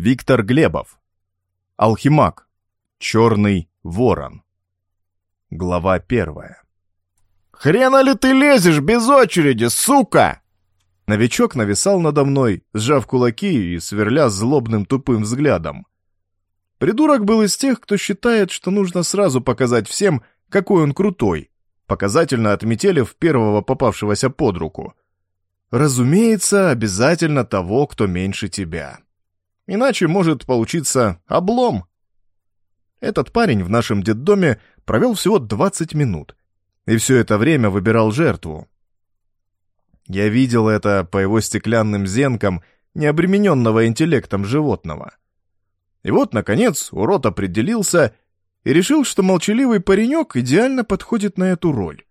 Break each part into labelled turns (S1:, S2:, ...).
S1: Виктор Глебов. Алхимак. Черный ворон. Глава первая.
S2: «Хрена ли ты лезешь без очереди, сука!»
S1: Новичок нависал надо мной, сжав кулаки и сверля злобным тупым взглядом. Придурок был из тех, кто считает, что нужно сразу показать всем, какой он крутой, показательно отметелив первого попавшегося под руку. Разумеется, обязательно того, кто меньше тебя. Иначе может получиться облом. Этот парень в нашем детдоме провел всего 20 минут, и все это время выбирал жертву. Я видел это по его стеклянным зенкам, не обремененного интеллектом животного. И вот, наконец, урод определился и решил, что молчаливый паренек идеально подходит на эту роль.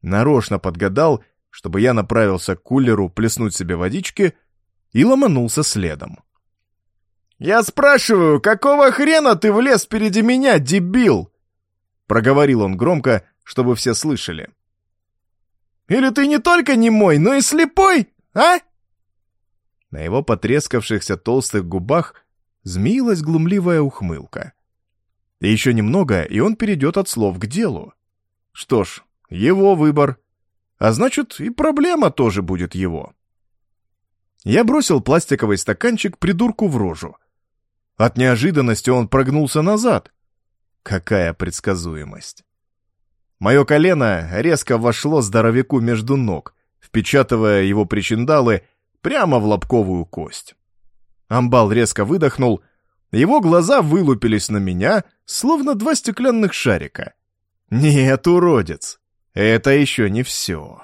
S1: Нарочно подгадал, чтобы я направился к кулеру плеснуть себе водички и ломанулся следом.
S2: «Я спрашиваю, какого хрена ты влез впереди меня, дебил?»
S1: Проговорил он громко, чтобы все слышали.
S2: «Или ты не только не мой, но и слепой, а?»
S1: На его потрескавшихся толстых губах змеилась глумливая ухмылка. И еще немного, и он перейдет от слов к делу. Что ж, его выбор. А значит, и проблема тоже будет его. Я бросил пластиковый стаканчик придурку в рожу — от неожиданности он прогнулся назад. Какая предсказуемость. Мое колено резко вошло здоровяку между ног, впечатывая его причиндалы прямо в лобковую кость. Амбал резко выдохнул, его глаза вылупились на меня, словно два стеклянных шарика. «Нет, уродец, это еще не все».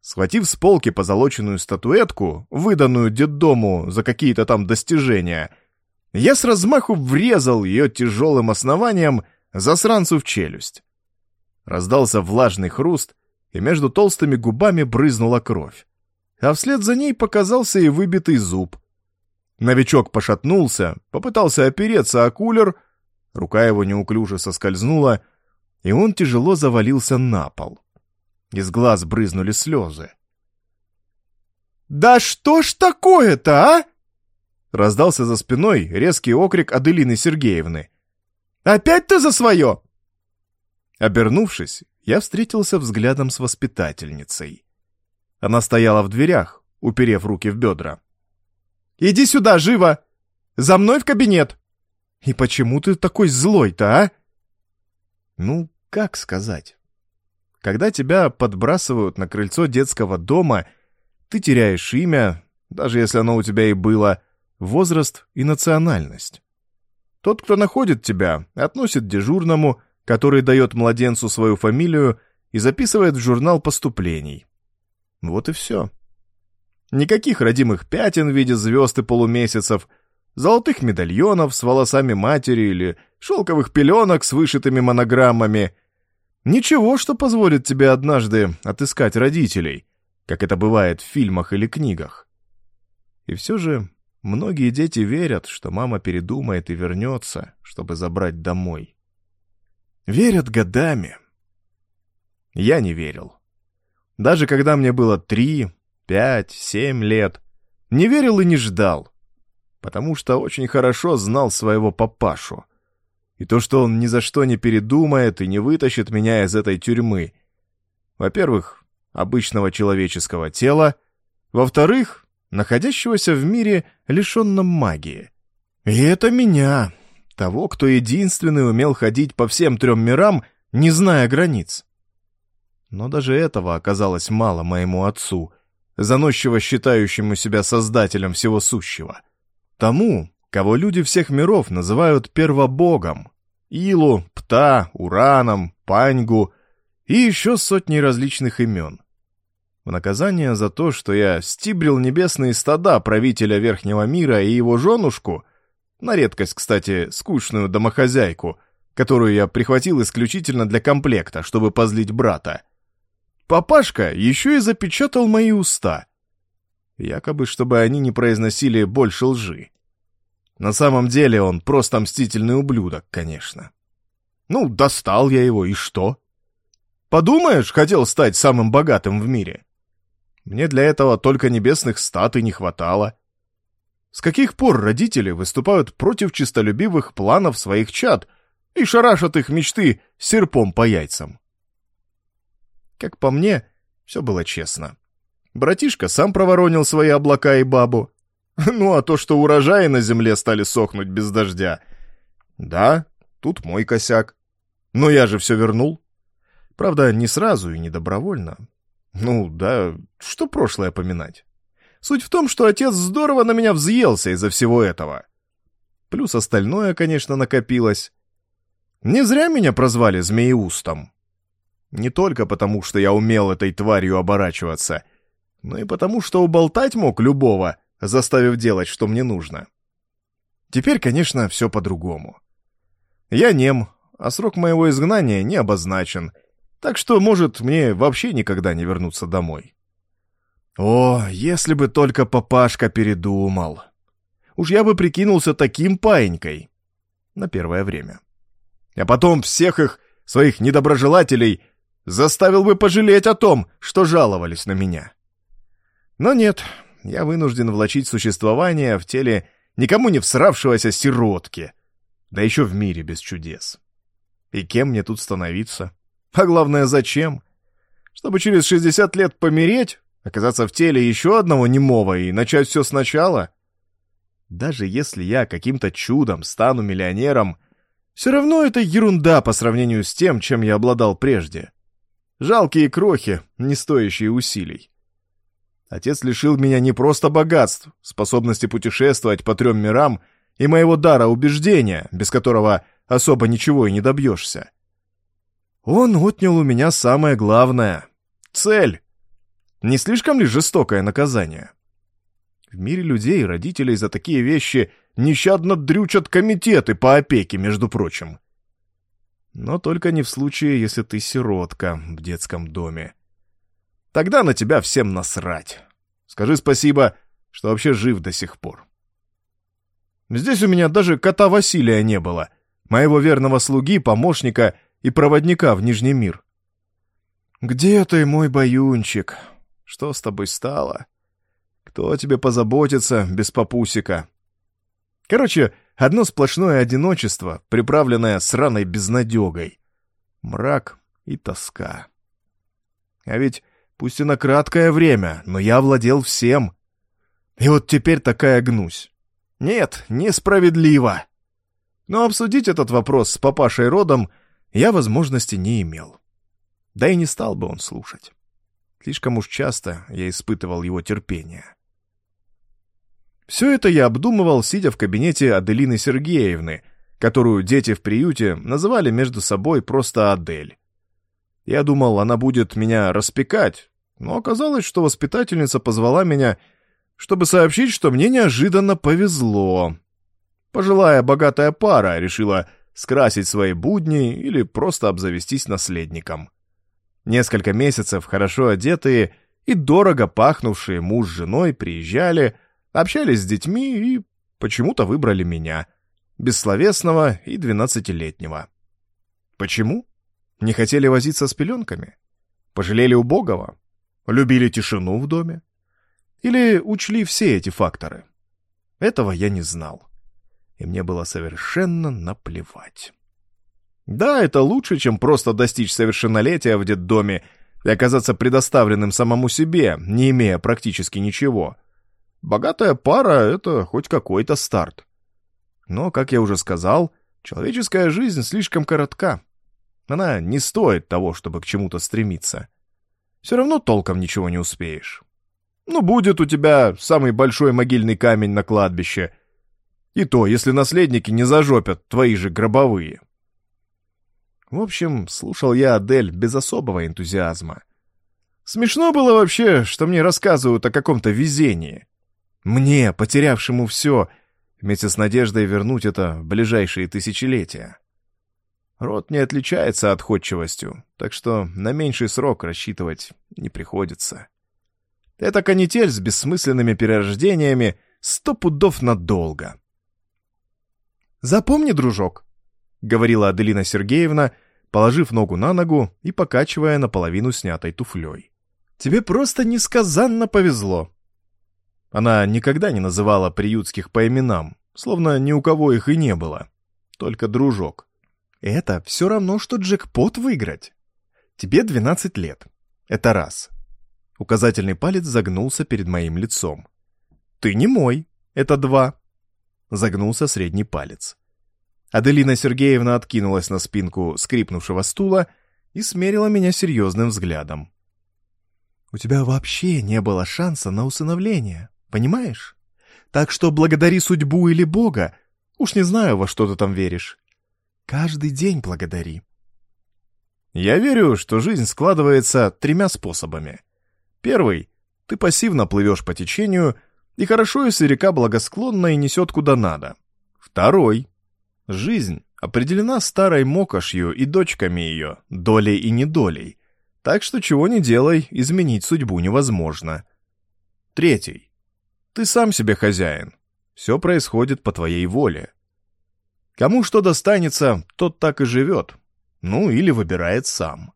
S1: Схватив с полки позолоченную статуэтку, выданную детдому за какие-то там достижения, я с размаху врезал ее тяжелым основанием засранцу в челюсть. Раздался влажный хруст, и между толстыми губами брызнула кровь. А вслед за ней показался и выбитый зуб. Новичок пошатнулся, попытался опереться о кулер, рука его неуклюже соскользнула, и он тяжело завалился на пол. Из глаз брызнули слезы.
S2: «Да что ж такое-то, а?»
S1: Раздался за спиной резкий окрик Аделины Сергеевны.
S2: «Опять ты за свое?»
S1: Обернувшись, я встретился взглядом с воспитательницей. Она стояла в дверях, уперев руки в бедра.
S2: «Иди сюда, живо! За мной в кабинет!»
S1: «И почему ты такой злой-то, а?» Ну, как сказать? Когда тебя подбрасывают на крыльцо детского дома, ты теряешь имя, даже если оно у тебя и было, возраст и национальность. Тот, кто находит тебя, относит дежурному, который дает младенцу свою фамилию и записывает в журнал поступлений. Вот и все. Никаких родимых пятен в виде звезд и полумесяцев, золотых медальонов с волосами матери или шелковых пеленок с вышитыми монограммами. Ничего, что позволит тебе однажды отыскать родителей, как это бывает в фильмах или книгах. И все же Многие дети верят, что мама передумает и вернется, чтобы забрать домой. Верят годами. Я не верил. Даже когда мне было три, пять, семь лет, не верил и не ждал, потому что очень хорошо знал своего папашу. И то, что он ни за что не передумает и не вытащит меня из этой тюрьмы. Во-первых, обычного человеческого тела, во-вторых, находящегося в мире, лишенном магии. И это меня, того, кто единственный умел ходить по всем трем мирам, не зная границ. Но даже этого оказалось мало моему отцу, заносчиво считающему себя создателем всего сущего. Тому, кого люди всех миров называют первобогом, Илу, Пта, Ураном, Паньгу и еще сотни различных имен. В наказание за то, что я стибрил небесные стада правителя Верхнего мира и его женушку, на редкость, кстати, скучную домохозяйку, которую я прихватил исключительно для комплекта, чтобы позлить брата. Папашка еще и запечатал мои уста. Якобы, чтобы они не произносили больше лжи. На самом деле он просто мстительный ублюдок, конечно. Ну, достал я его, и что? Подумаешь, хотел стать самым богатым в мире. Мне для этого только небесных статуй не хватало. С каких пор родители выступают против чистолюбивых планов своих чад и шарашат их мечты серпом по яйцам? Как по мне, все было честно. Братишка сам проворонил свои облака и бабу. Ну а то, что урожаи на земле стали сохнуть без дождя. Да, тут мой косяк. Но я же все вернул. Правда, не сразу и не добровольно. Ну, да, что прошлое поминать. Суть в том, что отец здорово на меня взъелся из-за всего этого. Плюс остальное, конечно, накопилось. Не зря меня прозвали Змееустом. Не только потому, что я умел этой тварью оборачиваться, но и потому, что уболтать мог любого, заставив делать, что мне нужно. Теперь, конечно, все по-другому. Я нем, а срок моего изгнания не обозначен, так что, может, мне вообще никогда не вернуться домой. О, если бы только папашка передумал. Уж я бы прикинулся таким паинькой. На первое время. А потом всех их, своих недоброжелателей, заставил бы пожалеть о том, что жаловались на меня. Но нет, я вынужден влачить существование в теле никому не всравшегося сиротки, да еще в мире без чудес. И кем мне тут становиться? А главное, зачем? Чтобы через 60 лет помереть, оказаться в теле еще одного немого и начать все сначала? Даже если я каким-то чудом стану миллионером, все равно это ерунда по сравнению с тем, чем я обладал прежде. Жалкие крохи, не стоящие усилий. Отец лишил меня не просто богатств, способности путешествовать по трем мирам и моего дара убеждения, без которого особо ничего и не добьешься. Он отнял у меня самое главное — цель. Не слишком ли жестокое наказание? В мире людей родителей за такие вещи нещадно дрючат комитеты по опеке, между прочим. Но только не в случае, если ты сиротка в детском доме. Тогда на тебя всем насрать. Скажи спасибо, что вообще жив до сих пор. Здесь у меня даже кота Василия не было, моего верного слуги, помощника и проводника в Нижний мир. «Где ты, мой баюнчик? Что с тобой стало? Кто тебе позаботится без папусика?» Короче, одно сплошное одиночество, приправленное сраной безнадегой. Мрак и тоска. А ведь пусть и на краткое время, но я владел всем. И вот теперь такая гнусь. Нет, несправедливо. Но обсудить этот вопрос с папашей родом я возможности не имел. Да и не стал бы он слушать. Слишком уж часто я испытывал его терпение. Все это я обдумывал, сидя в кабинете Аделины Сергеевны, которую дети в приюте называли между собой просто Адель. Я думал, она будет меня распекать, но оказалось, что воспитательница позвала меня, чтобы сообщить, что мне неожиданно повезло. Пожилая богатая пара решила скрасить свои будни или просто обзавестись наследником. Несколько месяцев хорошо одетые и дорого пахнувшие муж с женой приезжали, общались с детьми и почему-то выбрали меня, бессловесного и двенадцатилетнего. Почему? Не хотели возиться с пеленками? Пожалели убогого? Любили тишину в доме? Или учли все эти факторы? Этого я не знал. И мне было совершенно наплевать. Да, это лучше, чем просто достичь совершеннолетия в детдоме и оказаться предоставленным самому себе, не имея практически ничего — Богатая пара — это хоть какой-то старт. Но, как я уже сказал, человеческая жизнь слишком коротка. Она не стоит того, чтобы к чему-то стремиться. Все равно толком ничего не успеешь. Ну, будет у тебя самый большой могильный камень на кладбище. И то, если наследники не зажопят твои же гробовые. В общем, слушал я Адель без особого энтузиазма. Смешно было вообще, что мне рассказывают о каком-то везении. Мне, потерявшему все, вместе с надеждой вернуть это в ближайшие тысячелетия. Род не отличается отходчивостью, так что на меньший срок рассчитывать не приходится. Это канитель с бессмысленными перерождениями сто пудов надолго. «Запомни, дружок», — говорила Аделина Сергеевна, положив ногу на ногу и покачивая наполовину снятой туфлей. «Тебе просто несказанно повезло. Она никогда не называла приютских по именам, словно ни у кого их и не было. Только дружок. Это все равно, что джекпот выиграть. Тебе 12 лет. Это раз. Указательный палец загнулся перед моим лицом. Ты не мой. Это два. Загнулся средний палец. Аделина Сергеевна откинулась на спинку скрипнувшего стула и смерила меня серьезным взглядом. «У тебя вообще не было шанса на усыновление, понимаешь? Так что благодари судьбу или Бога, уж не знаю, во что ты там веришь. Каждый день благодари». Я верю, что жизнь складывается тремя способами. Первый — ты пассивно плывешь по течению, и хорошо, если река благосклонна и несет куда надо. Второй — жизнь определена старой мокошью и дочками ее, долей и недолей, так что чего не делай, изменить судьбу невозможно. Третий — ты сам себе хозяин, все происходит по твоей воле. Кому что достанется, тот так и живет, ну или выбирает сам.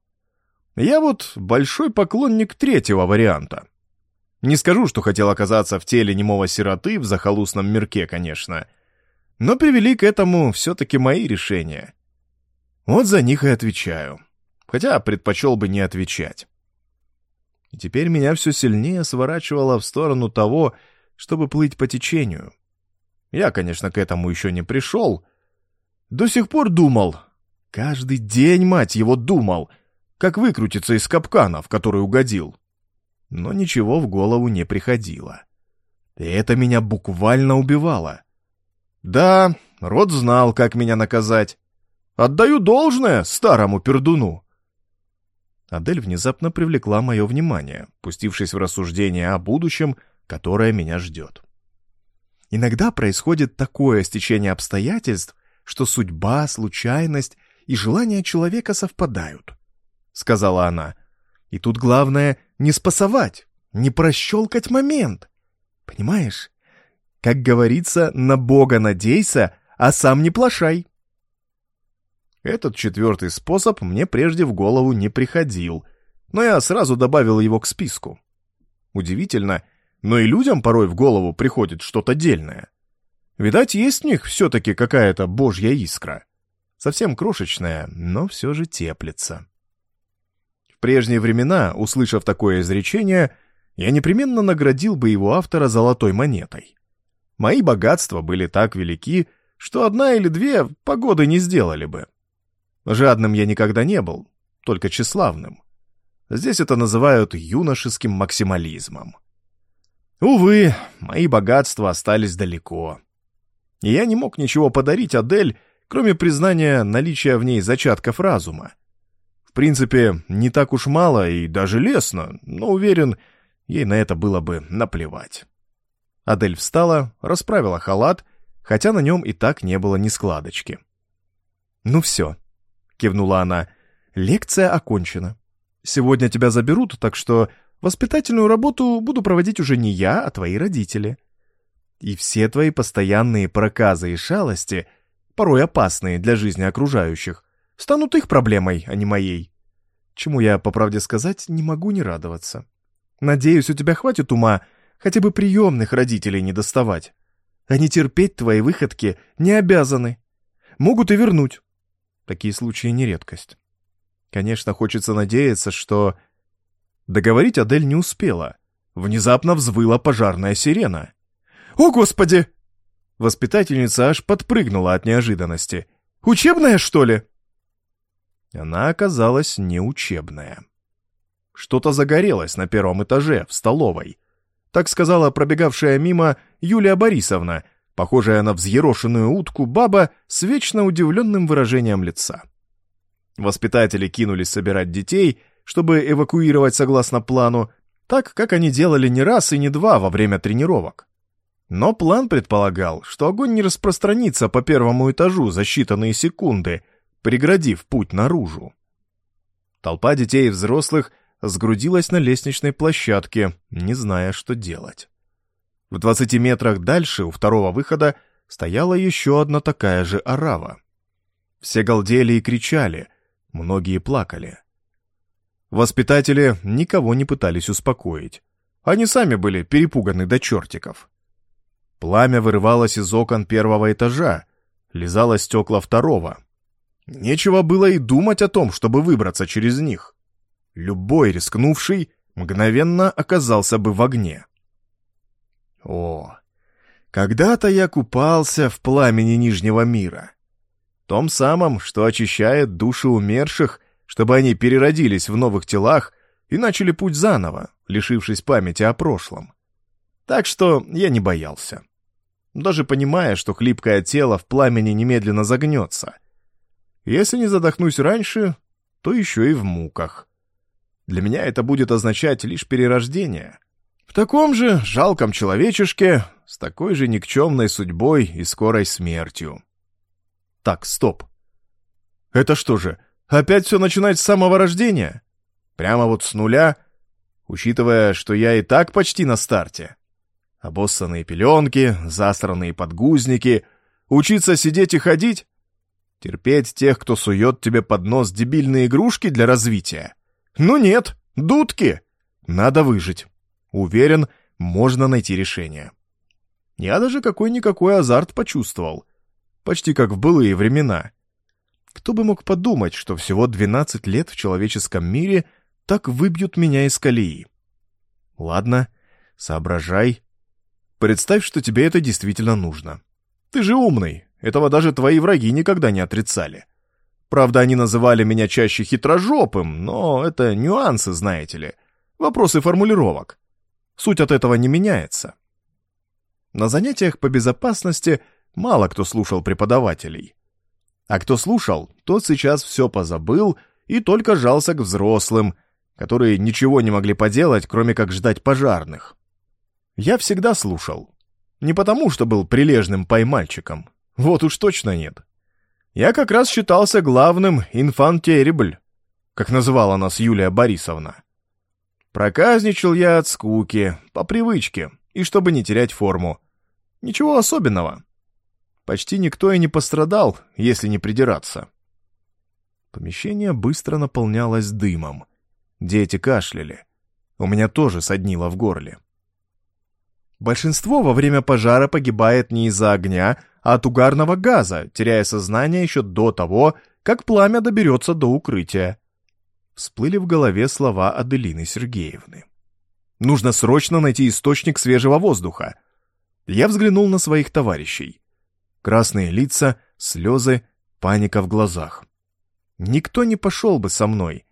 S1: Я вот большой поклонник третьего варианта. Не скажу, что хотел оказаться в теле немого сироты в захолустном мирке, конечно. Но привели к этому все-таки мои решения. Вот за них и отвечаю. Хотя предпочел бы не отвечать. И теперь меня все сильнее сворачивало в сторону того, чтобы плыть по течению. Я, конечно, к этому еще не пришел. До сих пор думал. Каждый день, мать его, думал — как выкрутиться из капкана, в который угодил. Но ничего в голову не приходило. И это меня буквально убивало. Да, род знал, как меня наказать. Отдаю должное старому пердуну. Адель внезапно привлекла мое внимание, пустившись в рассуждение о будущем, которое меня ждет. Иногда происходит такое стечение обстоятельств, что судьба, случайность и желания человека совпадают. — сказала она. «И тут главное не спасовать, не прощелкать момент. Понимаешь? Как говорится, на Бога надейся, а сам не плашай». Этот четвертый способ мне прежде в голову не приходил, но я сразу добавил его к списку. Удивительно, но и людям порой в голову приходит что-то дельное. Видать, есть в них все-таки какая-то божья искра. Совсем крошечная, но все же теплится прежние времена, услышав такое изречение, я непременно наградил бы его автора золотой монетой. Мои богатства были так велики, что одна или две погоды не сделали бы. Жадным я никогда не был, только тщеславным. Здесь это называют юношеским максимализмом. Увы, мои богатства остались далеко. И я не мог ничего подарить Адель, кроме признания наличия в ней зачатков разума. В принципе, не так уж мало и даже лестно, но уверен, ей на это было бы наплевать. Адель встала, расправила халат, хотя на нем и так не было ни складочки. «Ну все», — кивнула она, — «лекция окончена. Сегодня тебя заберут, так что воспитательную работу буду проводить уже не я, а твои родители. И все твои постоянные проказы и шалости, порой опасные для жизни окружающих, станут их проблемой, а не моей. Чему я, по правде сказать, не могу не радоваться. Надеюсь, у тебя хватит ума хотя бы приемных родителей не доставать. Они терпеть твои выходки не обязаны. Могут и вернуть. Такие случаи не редкость. Конечно, хочется надеяться, что... Договорить Адель не успела. Внезапно взвыла пожарная сирена. «О, Господи!» Воспитательница аж подпрыгнула от неожиданности. «Учебная, что ли?» Она оказалась неучебная. Что-то загорелось на первом этаже, в столовой. Так сказала пробегавшая мимо Юлия Борисовна, похожая на взъерошенную утку баба с вечно удивленным выражением лица. Воспитатели кинулись собирать детей, чтобы эвакуировать согласно плану, так, как они делали не раз и не два во время тренировок. Но план предполагал, что огонь не распространится по первому этажу за считанные секунды, преградив путь наружу. Толпа детей и взрослых сгрудилась на лестничной площадке, не зная, что делать. В двадцати метрах дальше, у второго выхода, стояла еще одна такая же орава. Все галдели и кричали, многие плакали. Воспитатели никого не пытались успокоить. Они сами были перепуганы до чертиков. Пламя вырывалось из окон первого этажа, лизало стекла второго. Нечего было и думать о том, чтобы выбраться через них. Любой рискнувший мгновенно оказался бы в огне. О, когда-то я купался в пламени Нижнего мира. Том самом, что очищает души умерших, чтобы они переродились в новых телах и начали путь заново, лишившись памяти о прошлом. Так что я не боялся даже понимая, что хлипкое тело в пламени немедленно загнется. Если не задохнусь раньше, то еще и в муках. Для меня это будет означать лишь перерождение. В таком же жалком человечешке, с такой же никчемной судьбой и скорой смертью. Так, стоп. Это что же, опять все начинать с самого рождения? Прямо вот с нуля, учитывая, что я и так почти на старте. Обоссанные пеленки, засранные подгузники, учиться сидеть и ходить? Терпеть тех, кто сует тебе под нос дебильные игрушки для развития? Ну нет, дудки! Надо выжить. Уверен, можно найти решение. Я даже какой-никакой азарт почувствовал. Почти как в былые времена. Кто бы мог подумать, что всего 12 лет в человеческом мире так выбьют меня из колеи? Ладно, соображай, Представь, что тебе это действительно нужно. Ты же умный, этого даже твои враги никогда не отрицали. Правда, они называли меня чаще хитрожопым, но это нюансы, знаете ли. Вопросы формулировок. Суть от этого не меняется. На занятиях по безопасности мало кто слушал преподавателей. А кто слушал, тот сейчас все позабыл и только жался к взрослым, которые ничего не могли поделать, кроме как ждать пожарных. Я всегда слушал. Не потому, что был прилежным поймальчиком. Вот уж точно нет. Я как раз считался главным инфантерибль, как называла нас Юлия Борисовна. Проказничал я от скуки, по привычке, и чтобы не терять форму. Ничего особенного. Почти никто и не пострадал, если не придираться. Помещение быстро наполнялось дымом. Дети кашляли. У меня тоже соднило в горле. Большинство во время пожара погибает не из-за огня, от угарного газа, теряя сознание еще до того, как пламя доберется до укрытия. Всплыли в голове слова Аделины Сергеевны. Нужно срочно найти источник свежего воздуха. Я взглянул на своих товарищей. Красные лица, слезы, паника в глазах. Никто не пошел бы со мной,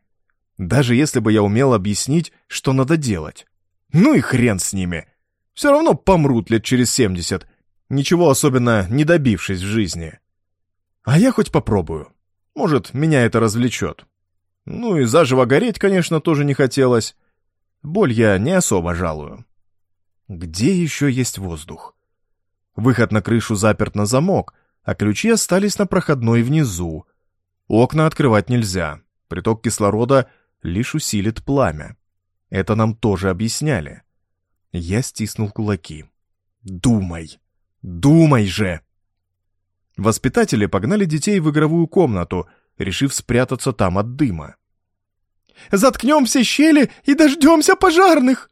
S1: даже если бы я умел объяснить, что надо делать. Ну и хрен с ними. Все равно помрут лет через семьдесят, ничего особенно не добившись в жизни. А я хоть попробую. Может, меня это развлечет. Ну и заживо гореть, конечно, тоже не хотелось. Боль я не особо жалую. Где еще есть воздух? Выход на крышу заперт на замок, а ключи остались на проходной внизу. Окна открывать нельзя. Приток кислорода лишь усилит пламя. Это нам тоже объясняли. Я стиснул кулаки. «Думай! Думай же!» Воспитатели погнали детей в игровую комнату, решив спрятаться там от дыма. «Заткнем все щели и дождемся пожарных!»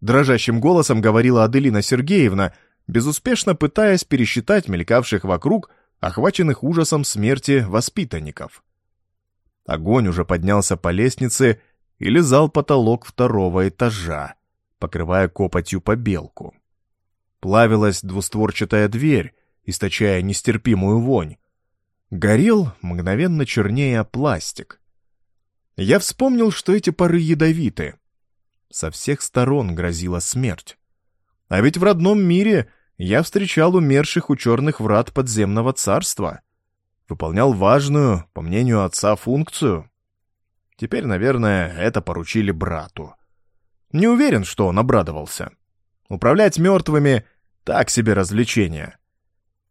S1: Дрожащим голосом говорила Аделина Сергеевна, безуспешно пытаясь пересчитать мелькавших вокруг, охваченных ужасом смерти воспитанников. Огонь уже поднялся по лестнице и лизал потолок второго этажа покрывая копотью побелку. Плавилась двустворчатая дверь, источая нестерпимую вонь. Горел мгновенно чернее пластик. Я вспомнил, что эти пары ядовиты. Со всех сторон грозила смерть. А ведь в родном мире я встречал умерших у черных врат подземного царства. Выполнял важную, по мнению отца, функцию. Теперь, наверное, это поручили брату. Не уверен, что он обрадовался. Управлять мертвыми — так себе развлечение.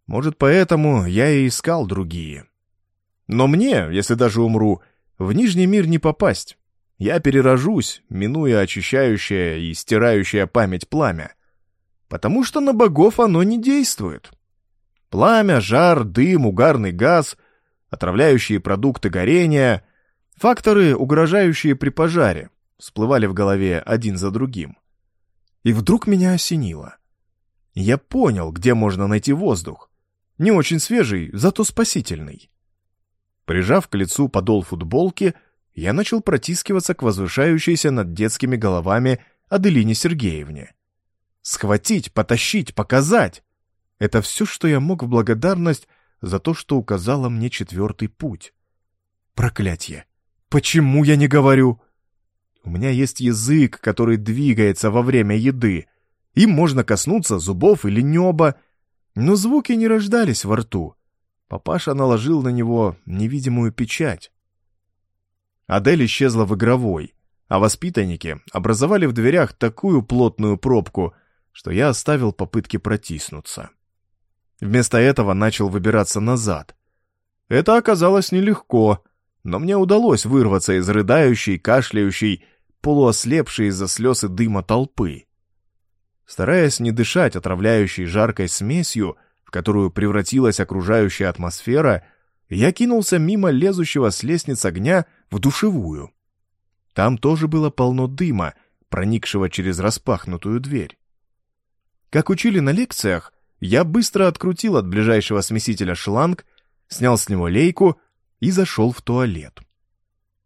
S1: Может, поэтому я и искал другие. Но мне, если даже умру, в Нижний мир не попасть. Я перерожусь, минуя очищающее и стирающее память пламя. Потому что на богов оно не действует. Пламя, жар, дым, угарный газ, отравляющие продукты горения — факторы, угрожающие при пожаре всплывали в голове один за другим. И вдруг меня осенило. Я понял, где можно найти воздух. Не очень свежий, зато спасительный. Прижав к лицу подол футболки, я начал протискиваться к возвышающейся над детскими головами Аделине Сергеевне. Схватить, потащить, показать — это все, что я мог в благодарность за то, что указала мне четвертый путь. Проклятье! Почему я не говорю? У меня есть язык, который двигается во время еды. Им можно коснуться зубов или неба, но звуки не рождались во рту. Папаша наложил на него невидимую печать. Адель исчезла в игровой, а воспитанники образовали в дверях такую плотную пробку, что я оставил попытки протиснуться. Вместо этого начал выбираться назад. Это оказалось нелегко, но мне удалось вырваться из рыдающей, кашляющей, полуослепшей из-за слез и дыма толпы. Стараясь не дышать отравляющей жаркой смесью, в которую превратилась окружающая атмосфера, я кинулся мимо лезущего с лестниц огня в душевую. Там тоже было полно дыма, проникшего через распахнутую дверь. Как учили на лекциях, я быстро открутил от ближайшего смесителя шланг, снял с него лейку и зашел в туалет.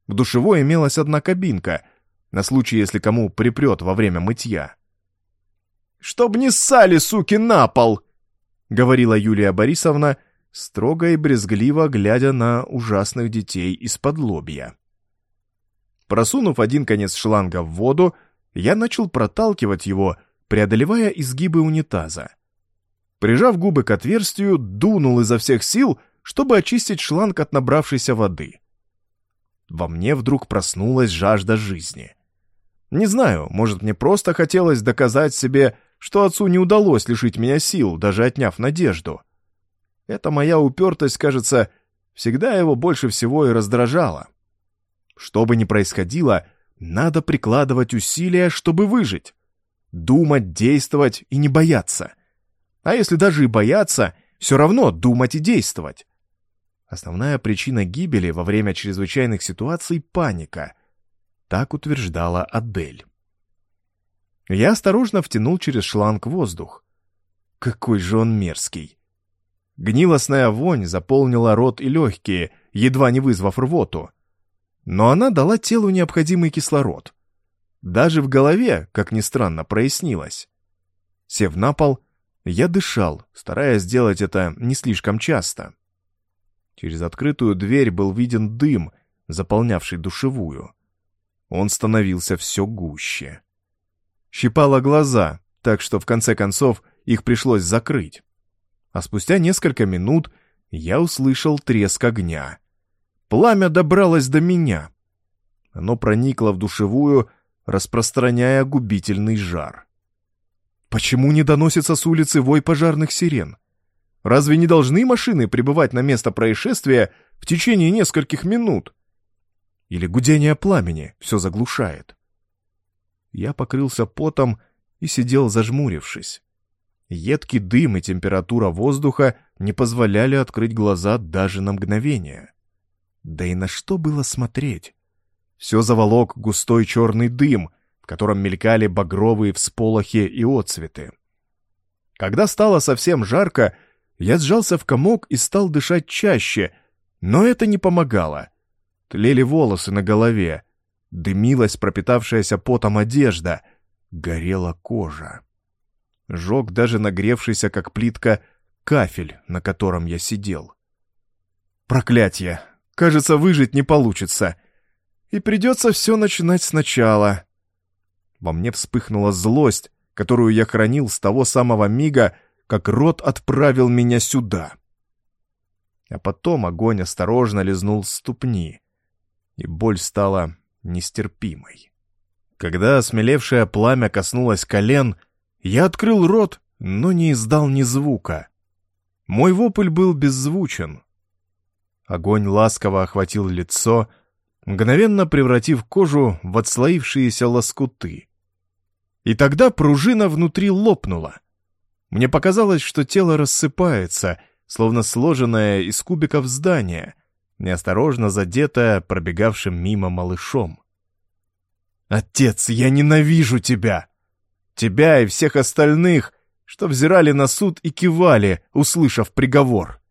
S1: В душевой имелась одна кабинка, на случай, если кому припрет во время мытья. «Чтоб не ссали, суки, на пол!» — говорила Юлия Борисовна, строго и брезгливо глядя на ужасных детей из-под лобья. Просунув один конец шланга в воду, я начал проталкивать его, преодолевая изгибы унитаза. Прижав губы к отверстию, дунул изо всех сил, чтобы очистить шланг от набравшейся воды. Во мне вдруг проснулась жажда жизни. Не знаю, может, мне просто хотелось доказать себе, что отцу не удалось лишить меня сил, даже отняв надежду. Эта моя упертость, кажется, всегда его больше всего и раздражала. Что бы ни происходило, надо прикладывать усилия, чтобы выжить. Думать, действовать и не бояться. А если даже и бояться, все равно думать и действовать. Основная причина гибели во время чрезвычайных ситуаций — паника. Так утверждала Адель. Я осторожно втянул через шланг воздух. Какой же он мерзкий. Гнилостная вонь заполнила рот и легкие, едва не вызвав рвоту. Но она дала телу необходимый кислород. Даже в голове, как ни странно, прояснилось. Сев на пол, я дышал, стараясь сделать это не слишком часто. Через открытую дверь был виден дым, заполнявший душевую. Он становился все гуще. Щипало глаза, так что в конце концов их пришлось закрыть. А спустя несколько минут я услышал треск огня. Пламя добралось до меня. Оно проникло в душевую, распространяя губительный жар. Почему не доносится с улицы вой пожарных сирен? Разве не должны машины прибывать на место происшествия в течение нескольких минут? Или гудение пламени все заглушает. Я покрылся потом и сидел зажмурившись. Едкий дым и температура воздуха не позволяли открыть глаза даже на мгновение. Да и на что было смотреть? Все заволок густой черный дым, в котором мелькали багровые всполохи и отцветы. Когда стало совсем жарко, я сжался в комок и стал дышать чаще, но это не помогало. Тлели волосы на голове, дымилась пропитавшаяся потом одежда, горела кожа. Жег даже нагревшийся, как плитка, кафель, на котором я сидел. Проклятье! Кажется, выжить не получится. И придется все начинать сначала. Во мне вспыхнула злость, которую я хранил с того самого мига, как рот отправил меня сюда. А потом огонь осторожно лизнул ступни и боль стала нестерпимой. Когда осмелевшее пламя коснулось колен, я открыл рот, но не издал ни звука. Мой вопль был беззвучен. Огонь ласково охватил лицо, мгновенно превратив кожу в отслоившиеся лоскуты. И тогда пружина внутри лопнула. Мне показалось, что тело рассыпается, словно сложенное из кубиков здания, неосторожно задетая пробегавшим мимо малышом. «Отец, я ненавижу тебя!» Тебя и всех остальных, что взирали на суд и кивали, услышав приговор.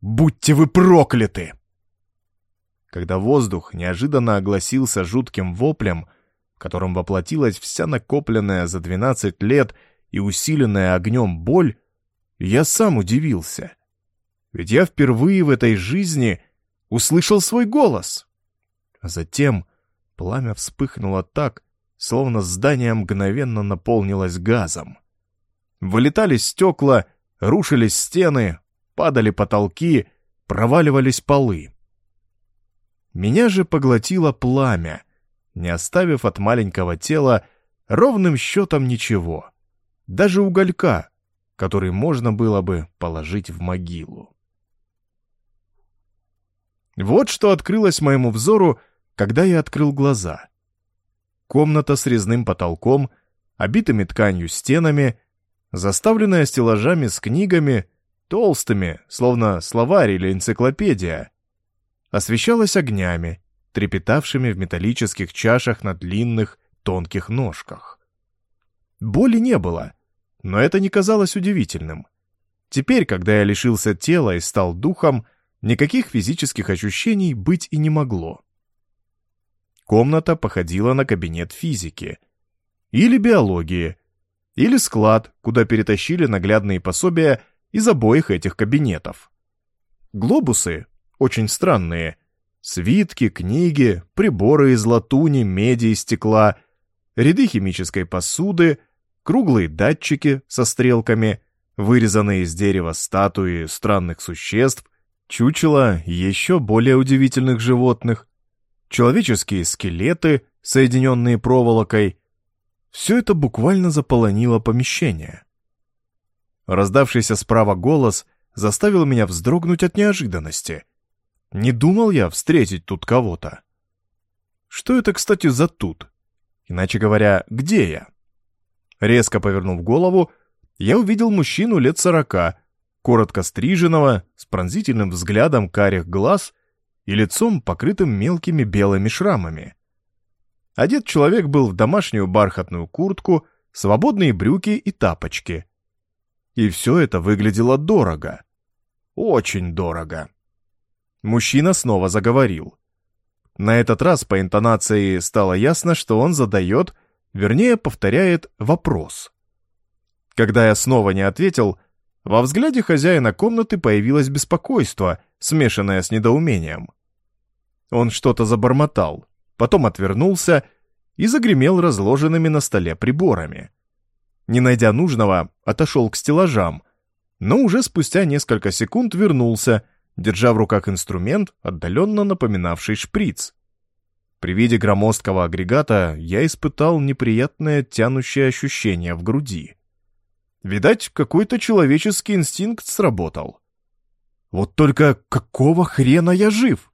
S1: Будьте вы прокляты!» Когда воздух неожиданно огласился жутким воплем, в котором воплотилась вся накопленная за 12 лет и усиленная огнем боль, я сам удивился. Ведь я впервые в этой жизни услышал свой голос. А затем пламя вспыхнуло так, словно здание мгновенно наполнилось газом. Вылетали стекла, рушились стены, падали потолки, проваливались полы. Меня же поглотило пламя, не оставив от маленького тела ровным счетом ничего, даже уголька, который можно было бы положить в могилу. Вот что открылось моему взору, когда я открыл глаза. Комната с резным потолком, обитыми тканью стенами, заставленная стеллажами с книгами, толстыми, словно словарь или энциклопедия, освещалась огнями, трепетавшими в металлических чашах на длинных, тонких ножках. Боли не было, но это не казалось удивительным. Теперь, когда я лишился тела и стал духом, никаких физических ощущений быть и не могло. Комната походила на кабинет физики. Или биологии. Или склад, куда перетащили наглядные пособия из обоих этих кабинетов. Глобусы, очень странные, свитки, книги, приборы из латуни, меди и стекла, ряды химической посуды, круглые датчики со стрелками, вырезанные из дерева статуи странных существ, чучела еще более удивительных животных, человеческие скелеты, соединенные проволокой. Все это буквально заполонило помещение. Раздавшийся справа голос заставил меня вздрогнуть от неожиданности. Не думал я встретить тут кого-то. Что это, кстати, за тут? Иначе говоря, где я? Резко повернув голову, я увидел мужчину лет сорока, коротко стриженного, с пронзительным взглядом карих глаз и лицом, покрытым мелкими белыми шрамами. Одет человек был в домашнюю бархатную куртку, свободные брюки и тапочки — и все это выглядело дорого. Очень дорого. Мужчина снова заговорил. На этот раз по интонации стало ясно, что он задает, вернее, повторяет вопрос. Когда я снова не ответил, во взгляде хозяина комнаты появилось беспокойство, смешанное с недоумением. Он что-то забормотал, потом отвернулся и загремел разложенными на столе приборами. Не найдя нужного, отошел к стеллажам, но уже спустя несколько секунд вернулся, держа в руках инструмент, отдаленно напоминавший шприц. При виде громоздкого агрегата я испытал неприятное тянущее ощущение в груди. Видать, какой-то человеческий инстинкт сработал. Вот только какого хрена я жив?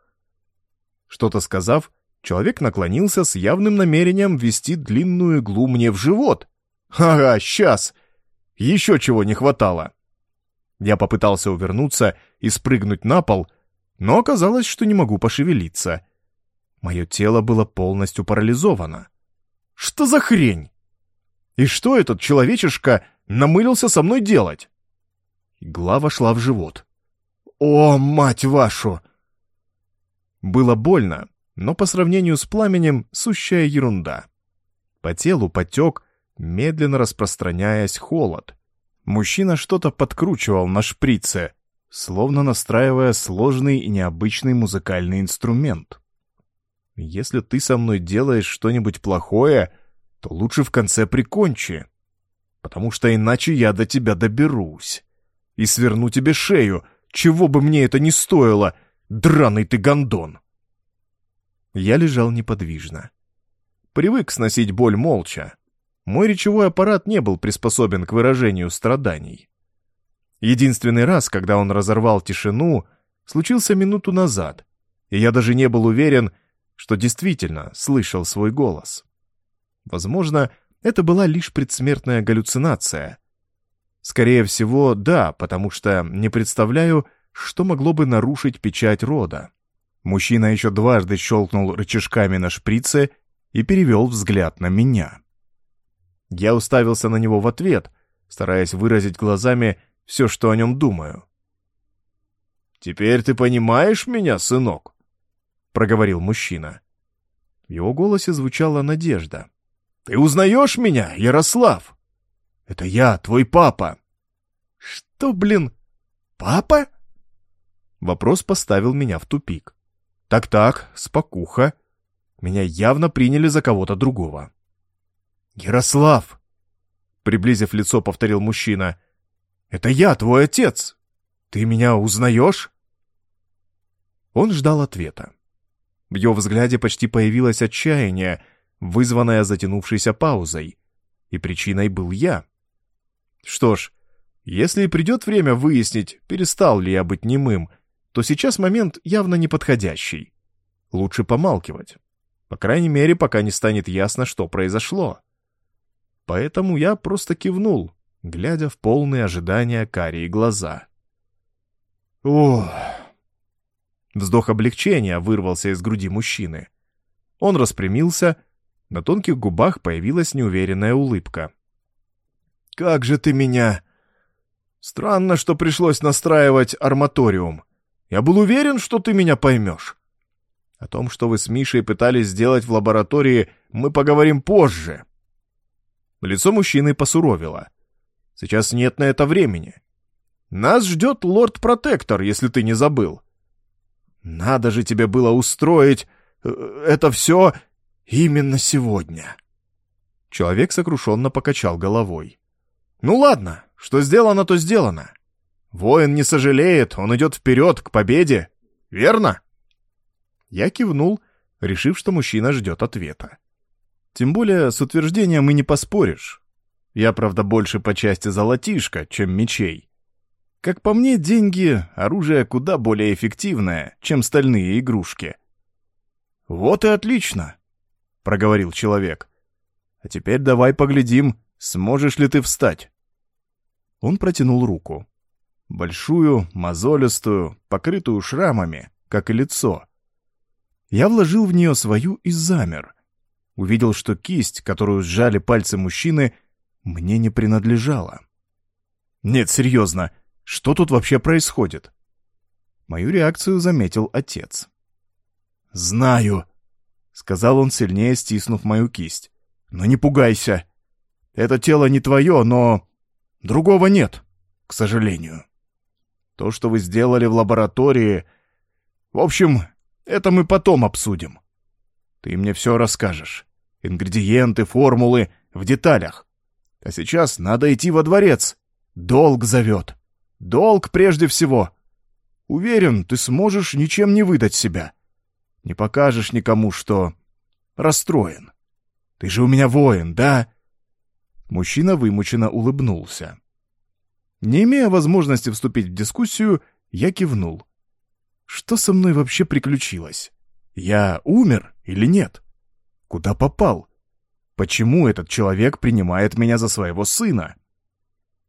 S1: Что-то сказав, человек наклонился с явным намерением ввести длинную иглу мне в живот. «Ага, сейчас! Еще чего не хватало!» Я попытался увернуться и спрыгнуть на пол, но оказалось, что не могу пошевелиться. Мое тело было полностью парализовано. Что за хрень? И что этот человечишка намылился со мной делать? Игла вошла в живот. «О, мать вашу!» Было больно, но по сравнению с пламенем сущая ерунда. По телу потек медленно распространяясь холод. Мужчина что-то подкручивал на шприце, словно настраивая сложный и необычный музыкальный инструмент. Если ты со мной делаешь что-нибудь плохое, то лучше в конце прикончи, потому что иначе я до тебя доберусь и сверну тебе шею, чего бы мне это ни стоило, драный ты гондон. Я лежал неподвижно. Привык сносить боль молча, мой речевой аппарат не был приспособен к выражению страданий. Единственный раз, когда он разорвал тишину, случился минуту назад, и я даже не был уверен, что действительно слышал свой голос. Возможно, это была лишь предсмертная галлюцинация. Скорее всего, да, потому что не представляю, что могло бы нарушить печать рода. Мужчина еще дважды щелкнул рычажками на шприце и перевел взгляд на меня. Я уставился на него в ответ, стараясь выразить глазами все, что о нем думаю.
S2: «Теперь ты понимаешь меня, сынок?»
S1: — проговорил мужчина. В его голосе звучала надежда.
S2: «Ты узнаешь меня, Ярослав? Это я, твой папа».
S1: «Что, блин, папа?» Вопрос поставил меня в тупик. Так-так, спокуха. Меня явно приняли за кого-то другого.
S2: «Ярослав!» Приблизив лицо, повторил мужчина. «Это я, твой отец! Ты меня узнаешь?»
S1: Он ждал ответа. В его взгляде почти появилось отчаяние, вызванное затянувшейся паузой. И причиной был я. Что ж, если придет время выяснить, перестал ли я быть немым, то сейчас момент явно неподходящий. Лучше помалкивать. По крайней мере, пока не станет ясно, что произошло. Поэтому я просто кивнул, глядя в полные ожидания карие глаза.
S2: Ох!
S1: Вздох облегчения вырвался из груди мужчины. Он распрямился, на тонких губах появилась неуверенная улыбка.
S2: «Как же ты меня...» «Странно, что пришлось настраивать арматориум. Я был уверен, что ты меня поймешь. О том, что вы с Мишей пытались сделать в лаборатории, мы поговорим позже».
S1: Лицо мужчины посуровило. «Сейчас нет на это времени. Нас ждет лорд-протектор, если ты не забыл. Надо же тебе было устроить э, это все именно сегодня». Человек сокрушенно покачал головой. «Ну ладно, что сделано, то сделано. Воин не сожалеет, он идет вперед, к победе. Верно?» Я кивнул, решив, что мужчина ждет ответа. Тем более с утверждением и не поспоришь. Я, правда, больше по части золотишка, чем мечей. Как по мне, деньги — оружие куда более эффективное, чем стальные игрушки. «Вот и отлично», — проговорил человек. «А теперь давай поглядим, сможешь ли ты встать». Он протянул руку. Большую, мозолистую, покрытую шрамами, как и лицо. Я вложил в нее свою и замер. Увидел, что кисть, которую сжали пальцы мужчины, мне не принадлежала. Нет, серьезно, что тут вообще происходит? Мою реакцию заметил отец.
S2: «Знаю», — сказал он, сильнее стиснув мою кисть. «Но не пугайся. Это тело не твое, но... Другого нет, к сожалению. То, что вы сделали в лаборатории... В общем, это мы потом обсудим. Ты мне все расскажешь. Ингредиенты, формулы, в деталях. А сейчас надо идти во дворец. Долг зовет. Долг прежде всего. Уверен, ты сможешь ничем не выдать себя. Не покажешь никому, что расстроен. Ты же у меня воин, да?» Мужчина вымученно улыбнулся. Не имея возможности вступить в дискуссию, я кивнул. Что со мной вообще приключилось? Я умер или нет? Куда попал? Почему этот человек принимает меня за своего сына?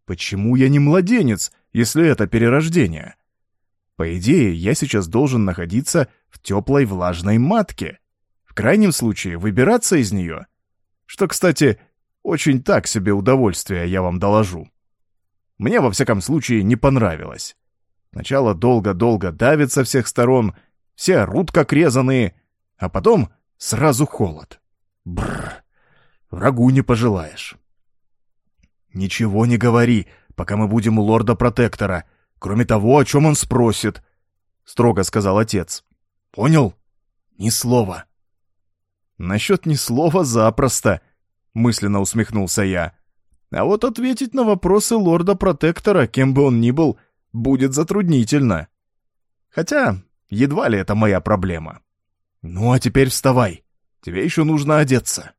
S2: Почему я не младенец, если это перерождение? По идее, я сейчас должен находиться в теплой влажной матке. В крайнем случае, выбираться из нее. Что, кстати, очень так себе удовольствие, я вам доложу. Мне, во всяком случае, не понравилось. Сначала долго-долго давит со всех сторон, все орут как резаные, а потом сразу холод. Бррр, врагу не пожелаешь. «Ничего не говори, пока мы будем у лорда-протектора, кроме того, о чем он спросит», — строго сказал отец. «Понял? Ни слова». «Насчет ни слова запросто», — мысленно усмехнулся я. «А вот ответить на вопросы лорда-протектора, кем бы он ни был, будет затруднительно. Хотя, едва ли это моя проблема. Ну а теперь вставай, тебе еще нужно одеться».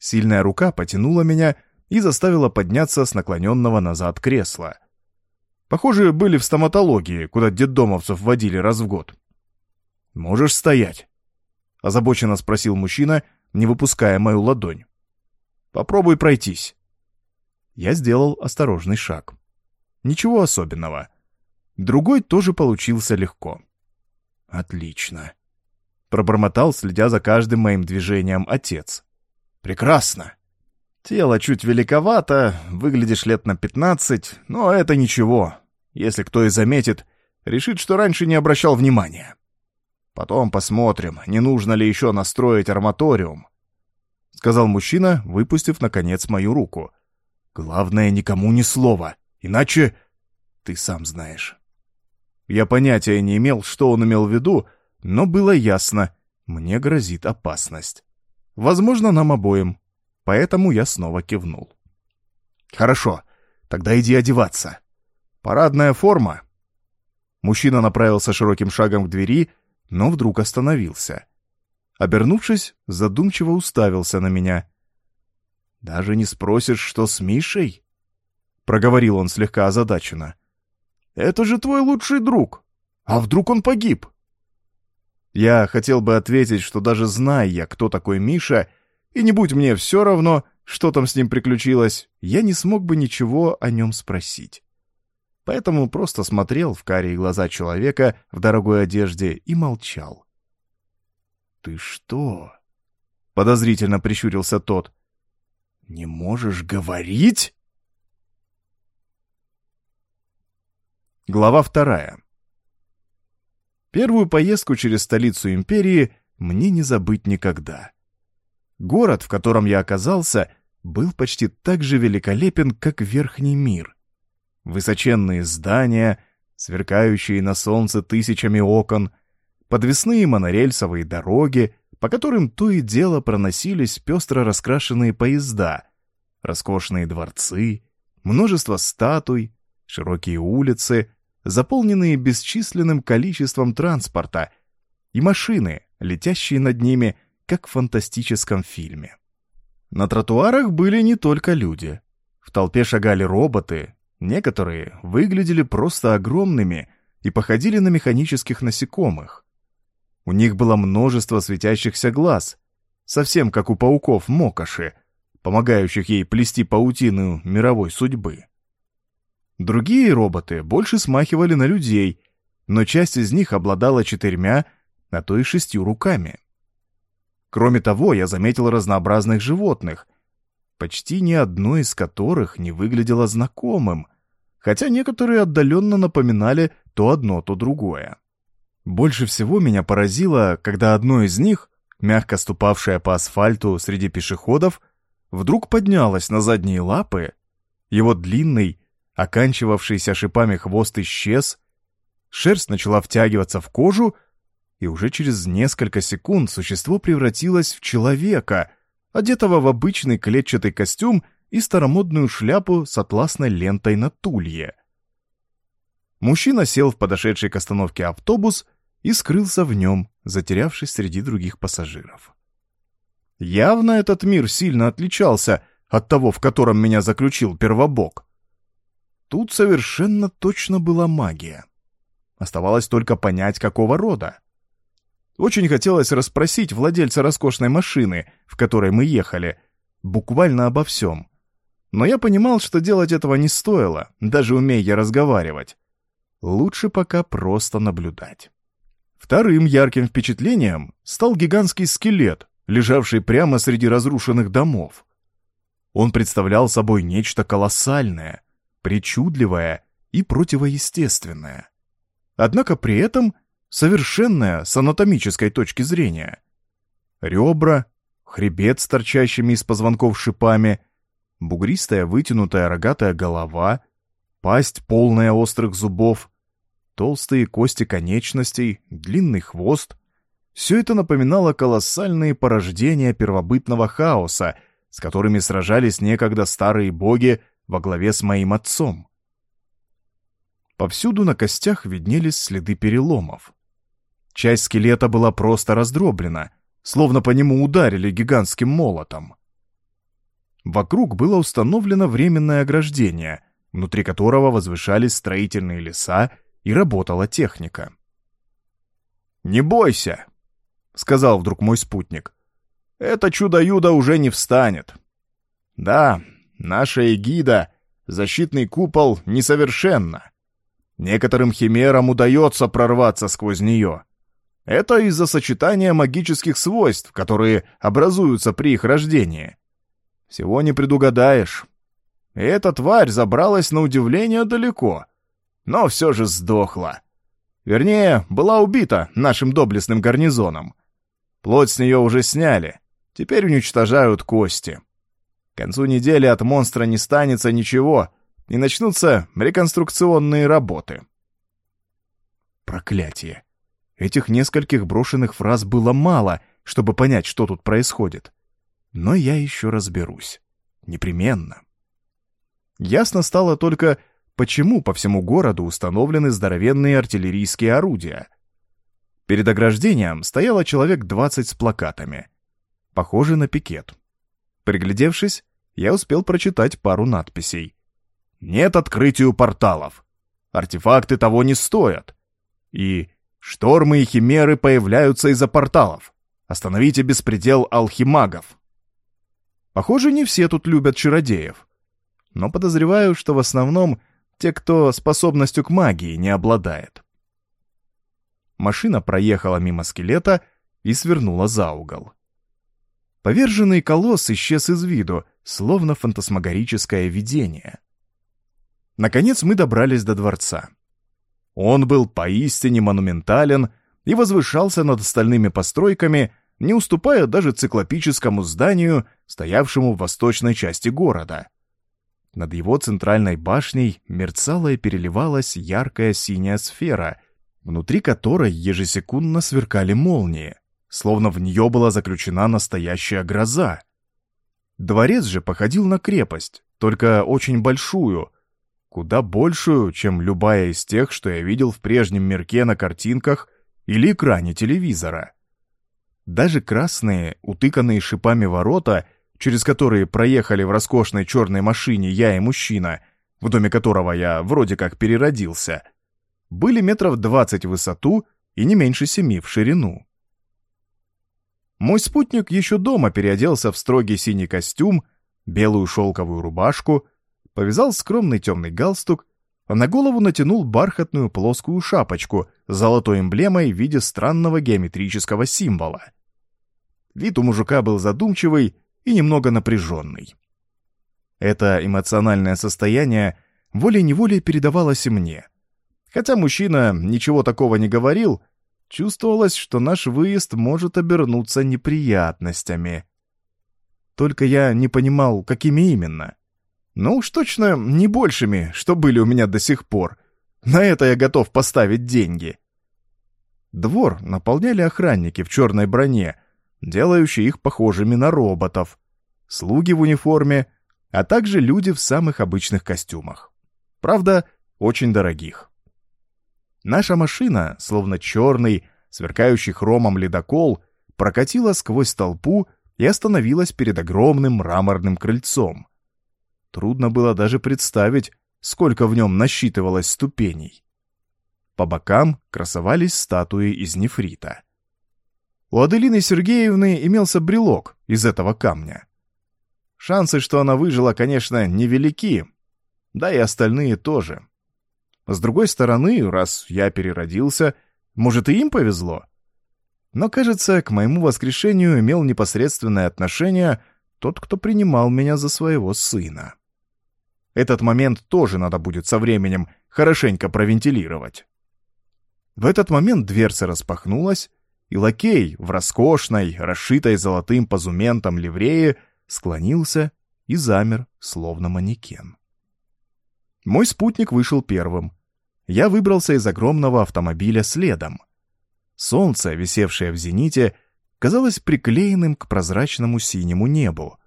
S2: Сильная рука потянула меня и заставила подняться с наклоненного назад кресла. Похоже, были в стоматологии, куда детдомовцев водили раз в год. «Можешь стоять?» — озабоченно спросил мужчина, не выпуская мою ладонь. «Попробуй пройтись». Я сделал осторожный шаг. Ничего особенного. Другой тоже получился легко. «Отлично», — пробормотал, следя за каждым моим движением отец. «Прекрасно.
S1: Тело чуть великовато, выглядишь лет на пятнадцать, но это ничего. Если кто и заметит, решит, что раньше не обращал внимания. Потом посмотрим, не нужно ли еще настроить арматориум. Сказал мужчина, выпустив, наконец, мою руку. Главное, никому ни слова, иначе ты сам знаешь. Я понятия не имел, что он имел в виду, но было ясно, мне грозит опасность. Возможно, нам обоим. Поэтому я снова кивнул. «Хорошо, тогда иди одеваться. Парадная форма». Мужчина направился широким шагом к двери, но вдруг остановился. Обернувшись, задумчиво уставился на меня. «Даже не спросишь, что с Мишей?» — проговорил он слегка озадаченно. «Это же твой лучший друг. А вдруг он погиб?» Я хотел бы ответить, что даже зная я, кто такой Миша, и не будь мне все равно, что там с ним приключилось, я не смог бы ничего о нем спросить. Поэтому просто смотрел в карие глаза человека в дорогой одежде и молчал. «Ты что?» — подозрительно прищурился тот. «Не можешь говорить?» Глава вторая. Первую поездку через столицу империи мне не забыть никогда. Город, в котором я оказался, был почти так же великолепен, как верхний мир. Высоченные здания, сверкающие на солнце тысячами окон, подвесные монорельсовые дороги, по которым то и дело проносились пестро раскрашенные поезда, роскошные дворцы, множество статуй, широкие улицы — заполненные бесчисленным количеством транспорта, и машины, летящие над ними, как в фантастическом фильме. На тротуарах были не только люди. В толпе шагали роботы, некоторые выглядели просто огромными и походили на механических насекомых. У них было множество светящихся глаз, совсем как у пауков Мокоши, помогающих ей плести паутину мировой судьбы. Другие роботы больше смахивали на людей, но часть из них обладала четырьмя, а то и шестью руками. Кроме того, я заметил разнообразных животных, почти ни одно из которых не выглядело знакомым, хотя некоторые отдаленно напоминали то одно, то другое. Больше всего меня поразило, когда одно из них, мягко ступавшее по асфальту среди пешеходов, вдруг поднялось на задние лапы, его длинный, оканчивавшийся шипами хвост исчез, шерсть начала втягиваться в кожу, и уже через несколько секунд существо превратилось в человека, одетого в обычный клетчатый костюм и старомодную шляпу с атласной лентой на тулье. Мужчина сел в подошедший к остановке автобус и скрылся в нем, затерявшись среди других пассажиров. Явно этот мир сильно отличался от того, в котором меня заключил первобог. Тут совершенно точно была магия. Оставалось только понять, какого рода. Очень хотелось расспросить владельца роскошной машины, в которой мы ехали, буквально обо всем. Но я понимал, что делать этого не стоило, даже умея разговаривать. Лучше пока просто наблюдать. Вторым ярким впечатлением стал гигантский скелет, лежавший прямо среди разрушенных домов. Он представлял собой нечто колоссальное — причудливое и противоестественное. Однако при этом совершенное с анатомической точки зрения. Ребра, хребет с торчащими из позвонков шипами, бугристая вытянутая рогатая голова, пасть полная острых зубов, толстые кости конечностей, длинный хвост — все это напоминало колоссальные порождения первобытного хаоса, с которыми сражались некогда старые боги во главе с моим отцом. Повсюду на костях виднелись следы переломов. Часть скелета была просто раздроблена, словно по нему ударили гигантским молотом. Вокруг было установлено временное ограждение, внутри которого возвышались строительные леса и работала техника. «Не бойся», — сказал вдруг мой спутник. «Это чудо-юдо уже не встанет. Да, Наша эгида, защитный купол, несовершенна. Некоторым химерам удается прорваться сквозь нее. Это из-за сочетания магических свойств, которые образуются при их рождении.
S2: Всего не предугадаешь. И эта тварь забралась на удивление далеко, но все же сдохла. Вернее, была убита нашим доблестным гарнизоном. Плоть с нее уже сняли, теперь уничтожают кости. К концу недели от монстра не станется ничего, и начнутся реконструкционные работы. Проклятие. Этих нескольких брошенных фраз было мало, чтобы понять, что тут происходит. Но я еще разберусь. Непременно. Ясно стало только, почему по всему городу установлены здоровенные артиллерийские орудия. Перед ограждением стояло человек 20 с плакатами. Похоже на пикет. Приглядевшись, я успел прочитать пару надписей. «Нет открытию порталов. Артефакты того не стоят». И «Штормы и химеры появляются из-за порталов. Остановите беспредел алхимагов». Похоже, не все тут любят чародеев. Но подозреваю, что в основном те, кто способностью к магии не обладает. Машина проехала мимо скелета и свернула за угол. Поверженный колосс исчез из виду, словно фантасмагорическое видение. Наконец мы добрались до дворца. Он был поистине монументален и возвышался над остальными постройками, не уступая даже циклопическому зданию, стоявшему в восточной части города. Над его центральной башней мерцала и переливалась яркая синяя сфера, внутри которой ежесекундно сверкали молнии, словно в нее была заключена настоящая гроза. Дворец же походил на крепость, только очень большую, куда большую, чем любая из тех, что я видел в прежнем мирке на картинках или экране телевизора. Даже красные, утыканные шипами ворота, через которые проехали в роскошной черной машине я и мужчина, в доме которого я вроде как переродился, были метров двадцать в высоту и не меньше семи в ширину. Мой спутник еще дома переоделся в строгий синий костюм, белую шелковую рубашку повязал скромный темный галстук, а на голову натянул бархатную плоскую шапочку с золотой эмблемой в виде странного геометрического символа. Вид у мужика был задумчивый и немного напряженный. Это эмоциональное состояние волей-неволей передавалось и мне. Хотя мужчина ничего такого не говорил, чувствовалось, что наш выезд может обернуться неприятностями. Только я не понимал, какими именно. Ну уж точно не большими, что были у меня до сих пор. На это я готов поставить деньги. Двор наполняли охранники в черной броне, делающие их похожими на роботов, слуги в униформе, а также люди в самых обычных костюмах. Правда, очень дорогих. Наша машина, словно черный, сверкающий хромом ледокол, прокатила сквозь толпу и остановилась перед огромным мраморным крыльцом. Трудно было даже представить, сколько в нем насчитывалось ступеней. По бокам красовались статуи из нефрита. У Аделины Сергеевны имелся брелок из этого камня. Шансы, что она выжила, конечно, невелики, да и остальные тоже. С другой стороны, раз я переродился, может и им повезло. Но, кажется, к моему воскрешению имел непосредственное отношение тот, кто принимал меня за своего сына. Этот момент тоже надо будет со временем хорошенько провентилировать. В этот момент дверца распахнулась, и лакей в роскошной, расшитой золотым позументом ливрее склонился и замер, словно манекен. Мой спутник вышел первым. Я выбрался из огромного автомобиля следом. Солнце, висевшее в зените, казалось приклеенным к прозрачному синему небу.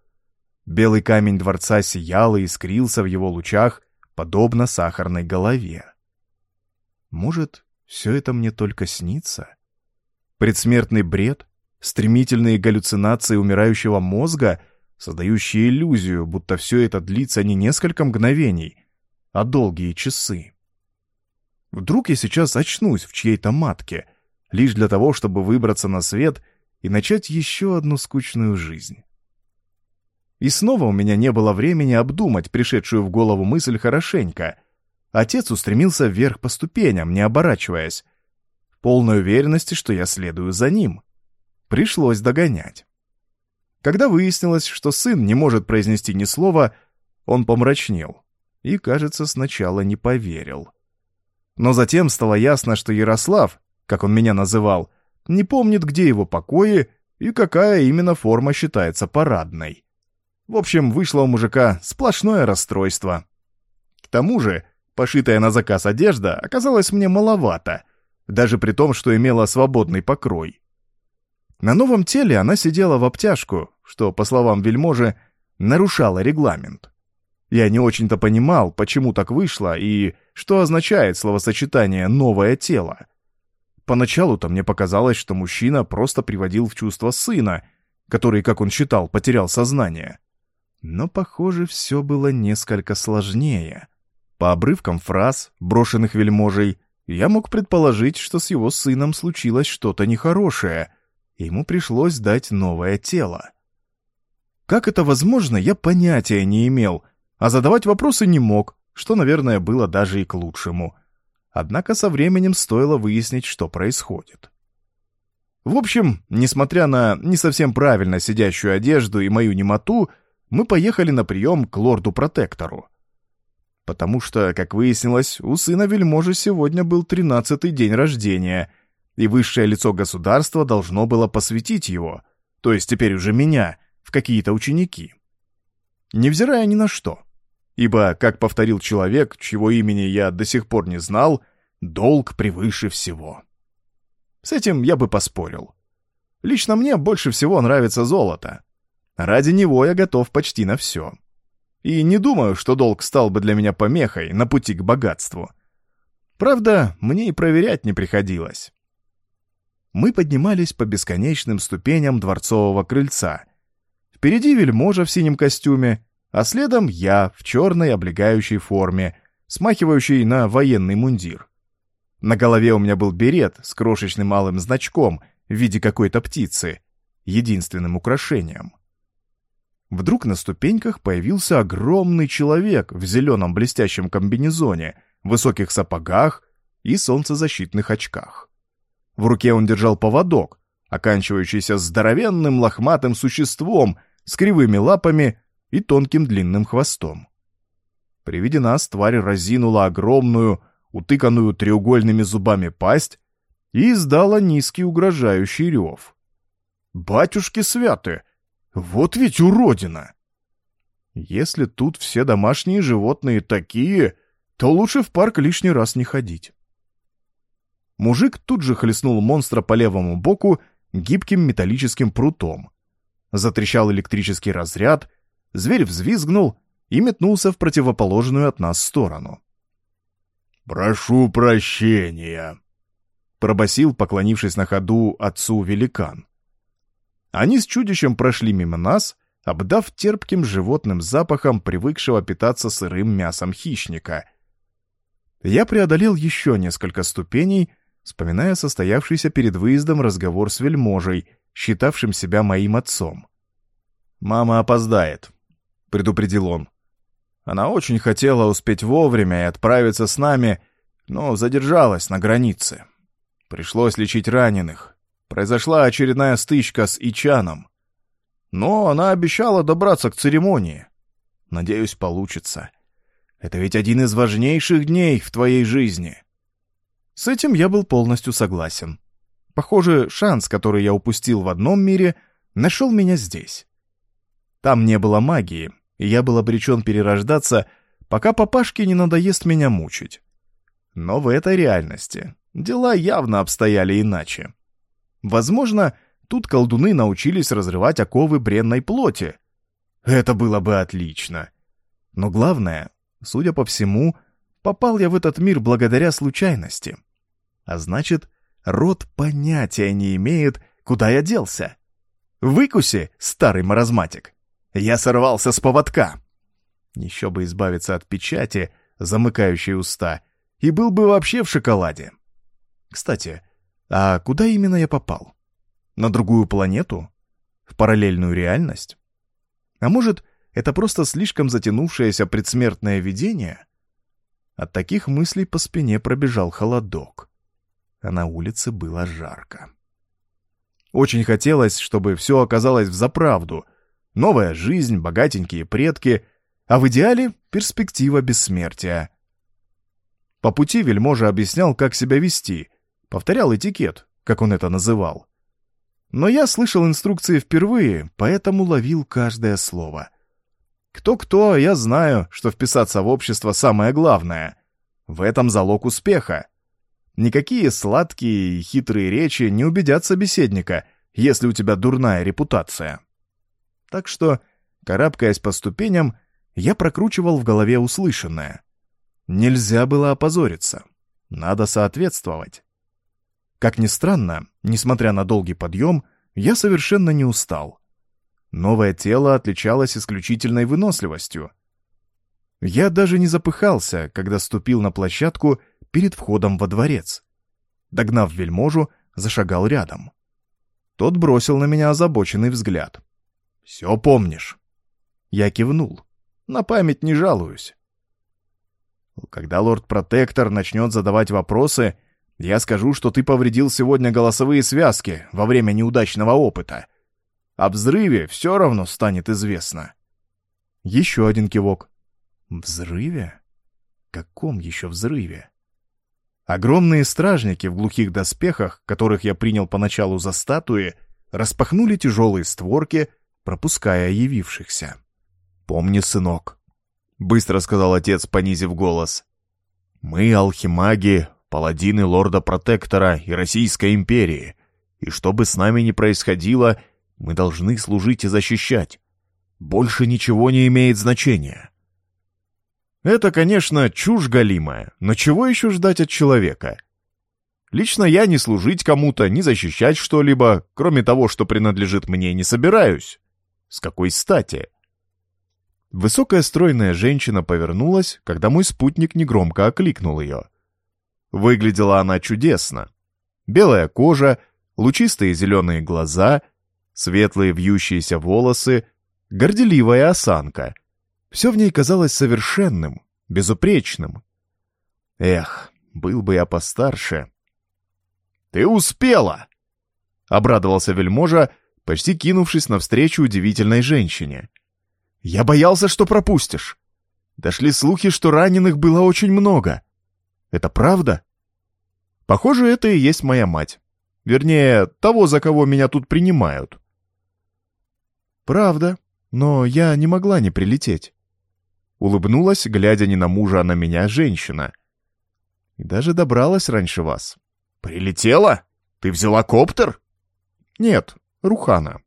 S2: Белый камень дворца сиял и искрился в его лучах, подобно сахарной голове. Может, все это мне только снится? Предсмертный бред? Стремительные галлюцинации умирающего мозга, создающие иллюзию, будто все это длится не несколько мгновений, а долгие часы. Вдруг я сейчас очнусь в чьей-то матке, лишь для того, чтобы выбраться на свет и начать еще одну скучную жизнь. И снова у меня не было времени обдумать пришедшую в голову мысль хорошенько. Отец устремился вверх по ступеням, не оборачиваясь, в полной уверенности, что я следую за ним. Пришлось догонять.
S1: Когда выяснилось, что сын не может произнести ни слова, он помрачнел и, кажется, сначала не поверил. Но затем стало ясно, что Ярослав, как он меня называл, не помнит, где его покои и какая именно форма считается парадной. В общем, вышло у мужика сплошное расстройство. К тому же, пошитая на заказ одежда оказалась мне маловато, даже при том, что имела свободный покрой. На новом теле она сидела в обтяжку, что, по словам вельможи, нарушало регламент. Я не очень-то понимал, почему так вышло и что означает словосочетание «новое тело». Поначалу-то мне показалось, что мужчина просто приводил в чувство сына, который, как он считал, потерял сознание. Но, похоже, все было несколько сложнее. По обрывкам фраз, брошенных вельможей, я мог предположить, что с его сыном случилось что-то нехорошее, ему пришлось дать новое тело. Как это возможно, я понятия не имел, а задавать вопросы не мог, что, наверное, было даже и к лучшему. Однако со временем стоило выяснить, что происходит. В общем, несмотря на не совсем правильно сидящую одежду и мою немоту, мы поехали на прием к лорду-протектору. Потому что, как выяснилось, у сына вельможи сегодня был тринадцатый день рождения, и высшее лицо государства должно было посвятить его, то есть теперь уже меня, в какие-то ученики. Невзирая ни на что. Ибо, как повторил человек, чьего имени я до сих пор не знал, долг превыше всего. С этим я бы поспорил. Лично мне больше всего нравится золото, Ради него я готов почти на все. И не думаю, что долг стал бы для меня помехой на пути к богатству. Правда, мне и проверять не приходилось. Мы поднимались по бесконечным ступеням дворцового крыльца. Впереди вельможа в синем костюме, а следом я в черной облегающей форме, смахивающей на военный мундир. На голове у меня был берет с крошечным малым значком в виде какой-то птицы, единственным украшением. Вдруг на ступеньках появился огромный человек в зеленом блестящем комбинезоне, высоких сапогах и солнцезащитных очках. В руке он держал поводок, оканчивающийся здоровенным лохматым существом с кривыми лапами и тонким длинным хвостом. При виде нас тварь разинула огромную, утыканную треугольными зубами пасть и издала низкий угрожающий рев. «Батюшки святы!» Вот ведь уродина! Если тут все домашние животные такие, то лучше в парк лишний раз не ходить. Мужик тут же хлестнул монстра по левому боку гибким металлическим прутом. Затрещал электрический разряд, зверь взвизгнул и метнулся в противоположную от нас сторону.
S2: «Прошу прощения», — пробасил, поклонившись на ходу отцу великан.
S1: Они с чудищем прошли мимо нас, обдав терпким животным запахом привыкшего питаться сырым мясом хищника. Я преодолел еще несколько ступеней, вспоминая состоявшийся перед выездом разговор с вельможей, считавшим себя моим отцом. «Мама опоздает», — предупредил он. Она очень хотела успеть вовремя и отправиться с нами, но задержалась на границе. Пришлось лечить раненых, произошла очередная стычка с Ичаном. Но она обещала добраться к церемонии. Надеюсь, получится. Это ведь один из важнейших дней в твоей жизни. С этим я был полностью согласен. Похоже, шанс, который я упустил в одном мире, нашел меня здесь. Там не было магии, и я был обречен перерождаться, пока папашке не надоест меня мучить. Но в этой реальности дела явно обстояли иначе. Возможно, тут колдуны научились разрывать оковы бренной плоти. Это было бы отлично. Но главное, судя по всему, попал я в этот мир благодаря случайности. А значит, род понятия не имеет, куда я делся. Выкуси, старый маразматик. Я сорвался с поводка. Еще бы избавиться от печати, замыкающей уста, и был бы вообще в шоколаде. Кстати, а куда именно я попал? На другую планету? В параллельную реальность? А может, это просто слишком затянувшееся предсмертное видение? От таких мыслей по спине пробежал холодок. А на улице было жарко. Очень хотелось, чтобы все оказалось взаправду, новая жизнь, богатенькие предки, а в идеале перспектива бессмертия. По пути вельможа объяснял, как себя вести, повторял этикет, как он это называл. Но я слышал инструкции впервые, поэтому ловил каждое слово. Кто-кто, а я знаю, что вписаться в общество самое главное. В этом залог успеха. Никакие сладкие и хитрые речи не убедят собеседника, если у тебя дурная репутация. Так что, карабкаясь по ступеням, я прокручивал в голове услышанное. Нельзя было опозориться. Надо соответствовать. Как ни странно, несмотря на долгий подъем, я совершенно не устал. Новое тело отличалось исключительной выносливостью. Я даже не запыхался, когда ступил на площадку перед входом во дворец. Догнав вельможу, зашагал рядом. Тот бросил на меня озабоченный взгляд. «Все помнишь?» Я кивнул. «На память не жалуюсь». «Когда лорд-протектор начнет задавать вопросы, я скажу, что ты повредил сегодня голосовые связки во время неудачного опыта. О взрыве все равно станет известно». Еще один кивок. «Взрыве? Каком еще взрыве?» Огромные стражники в глухих доспехах, которых я принял поначалу за статуи, распахнули тяжелые створки, пропуская явившихся. «Помни, сынок», — быстро сказал отец, понизив голос, — «мы алхимаги, паладины лорда-протектора и Российской империи, и что бы с нами ни происходило, мы должны служить и защищать. Больше ничего не имеет значения». Это, конечно, чушь галимая, но чего еще ждать от человека? Лично я не служить кому-то, не защищать что-либо, кроме того, что принадлежит мне, не собираюсь. С какой стати? Высокая стройная женщина повернулась, когда мой спутник негромко окликнул ее. Выглядела она чудесно. Белая кожа, лучистые зеленые глаза, светлые вьющиеся волосы, горделивая осанка — все в ней казалось совершенным, безупречным. Эх, был бы я постарше. «Ты успела!» — обрадовался вельможа, почти кинувшись навстречу удивительной женщине. «Я боялся, что пропустишь. Дошли слухи, что раненых было очень много. Это правда?» «Похоже, это и есть моя мать. Вернее, того, за кого меня тут принимают». «Правда, но я не могла не прилететь. Улыбнулась, глядя не на мужа, а на меня, женщина. И даже добралась раньше вас. «Прилетела? Ты взяла коптер?» «Нет, Рухана».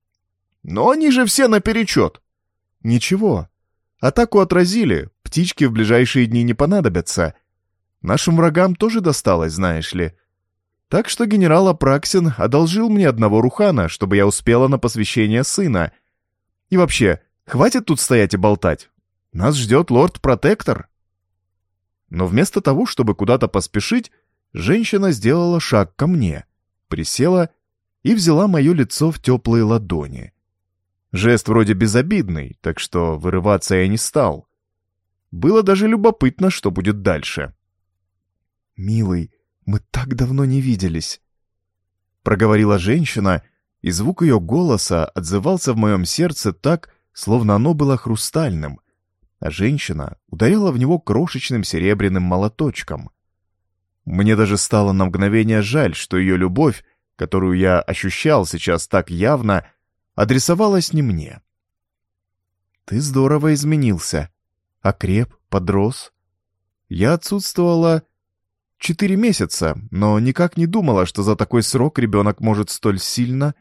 S1: «Но они же все наперечет». «Ничего. Атаку отразили, птички в ближайшие дни не понадобятся. Нашим врагам тоже досталось, знаешь ли. Так что генерал Апраксин одолжил мне одного Рухана, чтобы я успела на посвящение сына. И вообще, хватит тут стоять и болтать. Нас ждет лорд-протектор. Но вместо того, чтобы куда-то поспешить, женщина сделала шаг ко мне, присела и взяла мое лицо в теплые ладони. Жест вроде безобидный, так что вырываться я не стал. Было даже любопытно, что будет дальше. «Милый, мы так давно не виделись», — проговорила женщина, и звук ее голоса отзывался в моем сердце так, словно оно было хрустальным — а женщина ударила в него крошечным серебряным молоточком. Мне даже стало на мгновение жаль, что ее любовь, которую я ощущал сейчас так явно, адресовалась не мне. «Ты здорово изменился. Окреп, подрос. Я отсутствовала четыре месяца, но никак не думала, что за такой срок ребенок может столь сильно...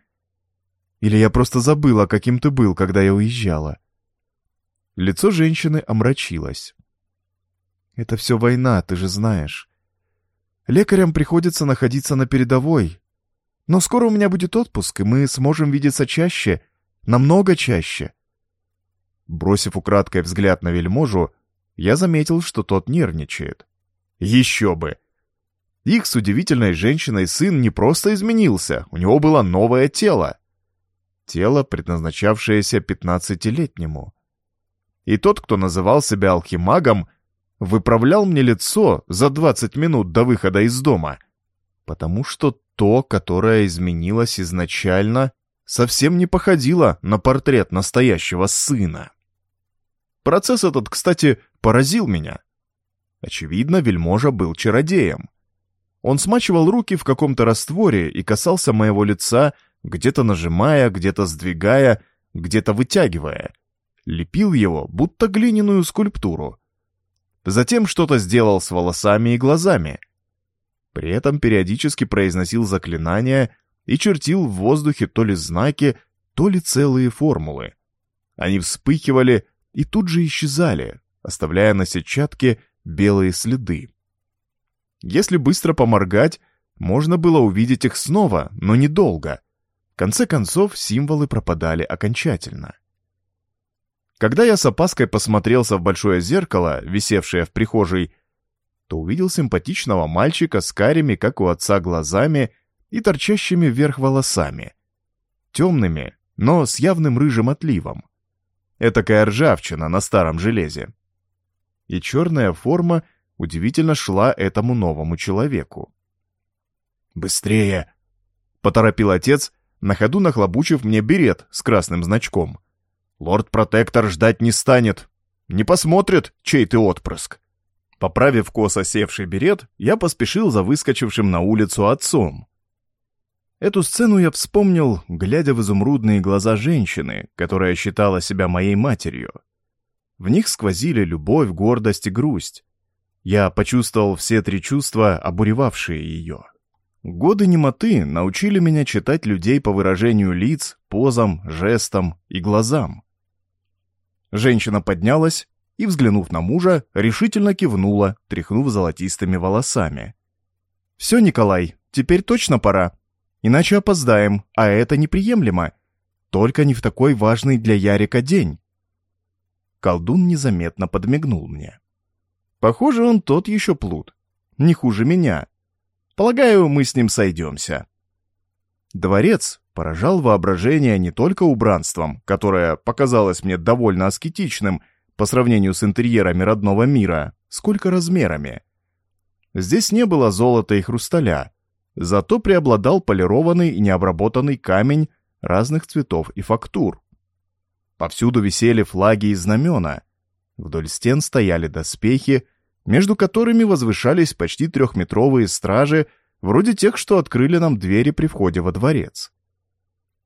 S1: Или я просто забыла, каким ты был, когда я уезжала?» Лицо женщины омрачилось. «Это все война, ты же знаешь. Лекарям приходится находиться на передовой. Но скоро у меня будет отпуск, и мы сможем видеться чаще, намного чаще». Бросив украдкой взгляд на вельможу, я заметил, что тот нервничает. «Еще бы!» Их с удивительной женщиной сын не просто изменился, у него было новое тело. Тело, предназначавшееся пятнадцатилетнему и тот, кто называл себя алхимагом, выправлял мне лицо за 20 минут до выхода из дома, потому что то, которое изменилось изначально, совсем не походила на портрет настоящего сына. Процесс этот, кстати, поразил меня. Очевидно, вельможа был чародеем. Он смачивал руки в каком-то растворе и касался моего лица, где-то нажимая, где-то сдвигая, где-то вытягивая. Лепил его, будто глиняную скульптуру. Затем что-то сделал с волосами и глазами. При этом периодически произносил заклинания и чертил в воздухе то ли знаки, то ли целые формулы. Они вспыхивали и тут же исчезали, оставляя на сетчатке белые следы. Если быстро поморгать, можно было увидеть их снова, но недолго. В конце концов, символы пропадали окончательно. Когда я с опаской посмотрелся в большое зеркало, висевшее в прихожей, то увидел симпатичного мальчика с карими, как у отца, глазами и торчащими вверх волосами. Темными, но с явным рыжим отливом. Этакая ржавчина на старом железе. И черная форма удивительно шла этому новому человеку.
S2: «Быстрее!»
S1: — поторопил отец, на ходу нахлобучив мне берет с красным значком. «Лорд-протектор ждать не станет, не посмотрит, чей ты отпрыск». Поправив косо севший берет, я поспешил за выскочившим на улицу отцом. Эту сцену я вспомнил, глядя в изумрудные глаза женщины, которая считала себя моей матерью. В них сквозили любовь, гордость и грусть. Я почувствовал все три чувства, обуревавшие ее. Годы немоты научили меня читать людей по выражению лиц, позам, жестам и глазам. Женщина поднялась и, взглянув на мужа, решительно кивнула, тряхнув золотистыми волосами. «Все, Николай, теперь точно пора. Иначе опоздаем, а это неприемлемо. Только не в такой важный для Ярика день». Колдун незаметно подмигнул мне. «Похоже, он тот еще плут. Не хуже меня. Полагаю, мы с ним сойдемся». Дворец поражал воображение не только убранством, которое показалось мне довольно аскетичным по сравнению с интерьерами родного мира, сколько размерами. Здесь не было золота и хрусталя, зато преобладал полированный и необработанный камень разных цветов и фактур. Повсюду висели флаги и знамена. Вдоль стен стояли доспехи, между которыми возвышались почти трехметровые стражи, вроде тех, что открыли нам двери при входе во дворец.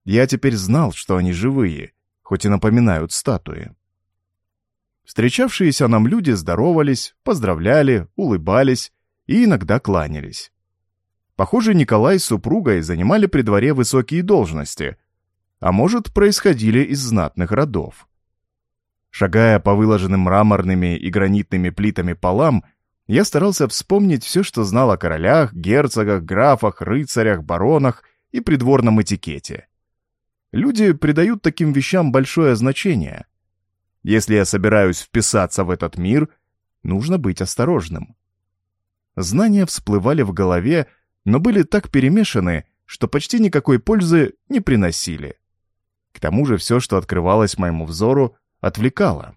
S1: Я теперь знал, что они живые, хоть и напоминают статуи. Встречавшиеся нам люди здоровались, поздравляли, улыбались и иногда кланялись. Похоже, Николай с супругой занимали при дворе высокие должности, а может, происходили из знатных родов. Шагая по выложенным мраморными и гранитными плитами полам, я старался вспомнить все, что знал о королях, герцогах, графах, рыцарях, баронах и придворном этикете. Люди придают таким вещам большое значение. Если я собираюсь вписаться в этот мир, нужно быть осторожным. Знания всплывали в голове, но были так перемешаны, что почти никакой пользы не приносили. К тому же все, что открывалось моему взору, отвлекало.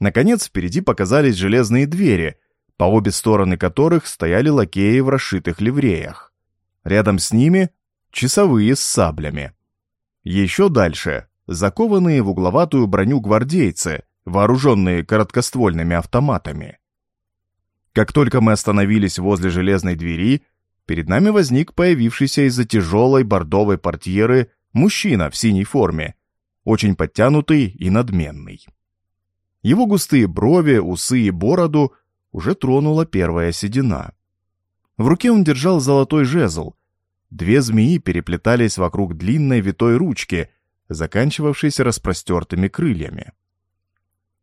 S1: Наконец, впереди показались железные двери, по обе стороны которых стояли лакеи в расшитых ливреях. Рядом с ними — часовые с саблями. Еще дальше — закованные в угловатую броню гвардейцы, вооруженные короткоствольными автоматами. Как только мы остановились возле железной двери, перед нами возник появившийся из-за тяжелой бордовой портьеры Мужчина в синей форме, очень подтянутый и надменный. Его густые брови, усы и бороду уже тронула первая седина. В руке он держал золотой жезл. Две змеи переплетались вокруг длинной витой ручки, заканчивавшейся распростертыми крыльями.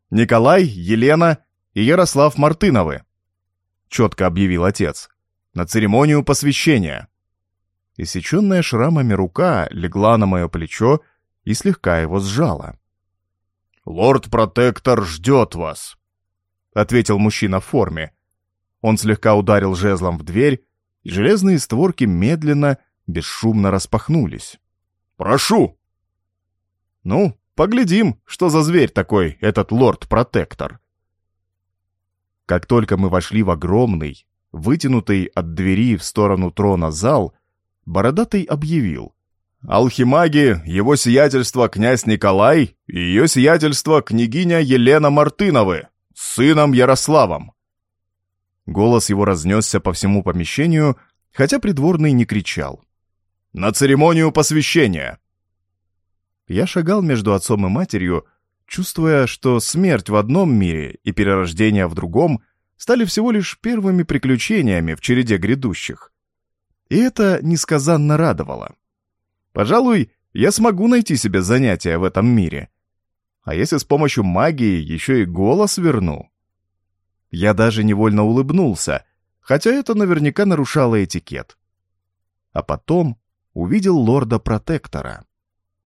S1: «Николай, Елена и Ярослав Мартыновы», — четко объявил отец, — «на церемонию посвящения». Иссеченная шрамами рука легла на мое плечо и слегка его сжала.
S2: «Лорд-протектор ждет вас», — ответил мужчина в форме. Он слегка ударил жезлом в дверь, и железные створки медленно, бесшумно распахнулись. «Прошу!» «Ну, поглядим, что за зверь такой этот лорд-протектор». Как только мы вошли в огромный, вытянутый от двери в сторону трона зал, Бородатый объявил.
S1: Алхимаги, его сиятельство князь Николай и ее сиятельство княгиня Елена Мартыновы сыном Ярославом. Голос его разнесся по всему помещению, хотя придворный не кричал. «На церемонию посвящения!» Я шагал между отцом и матерью, чувствуя, что смерть в одном мире и перерождение в другом стали всего лишь первыми приключениями в череде грядущих. И это несказанно радовало. Пожалуй, я смогу найти себе занятие в этом мире. А если с помощью магии еще и голос верну? Я даже невольно улыбнулся, хотя это наверняка нарушало этикет. А потом увидел лорда-протектора.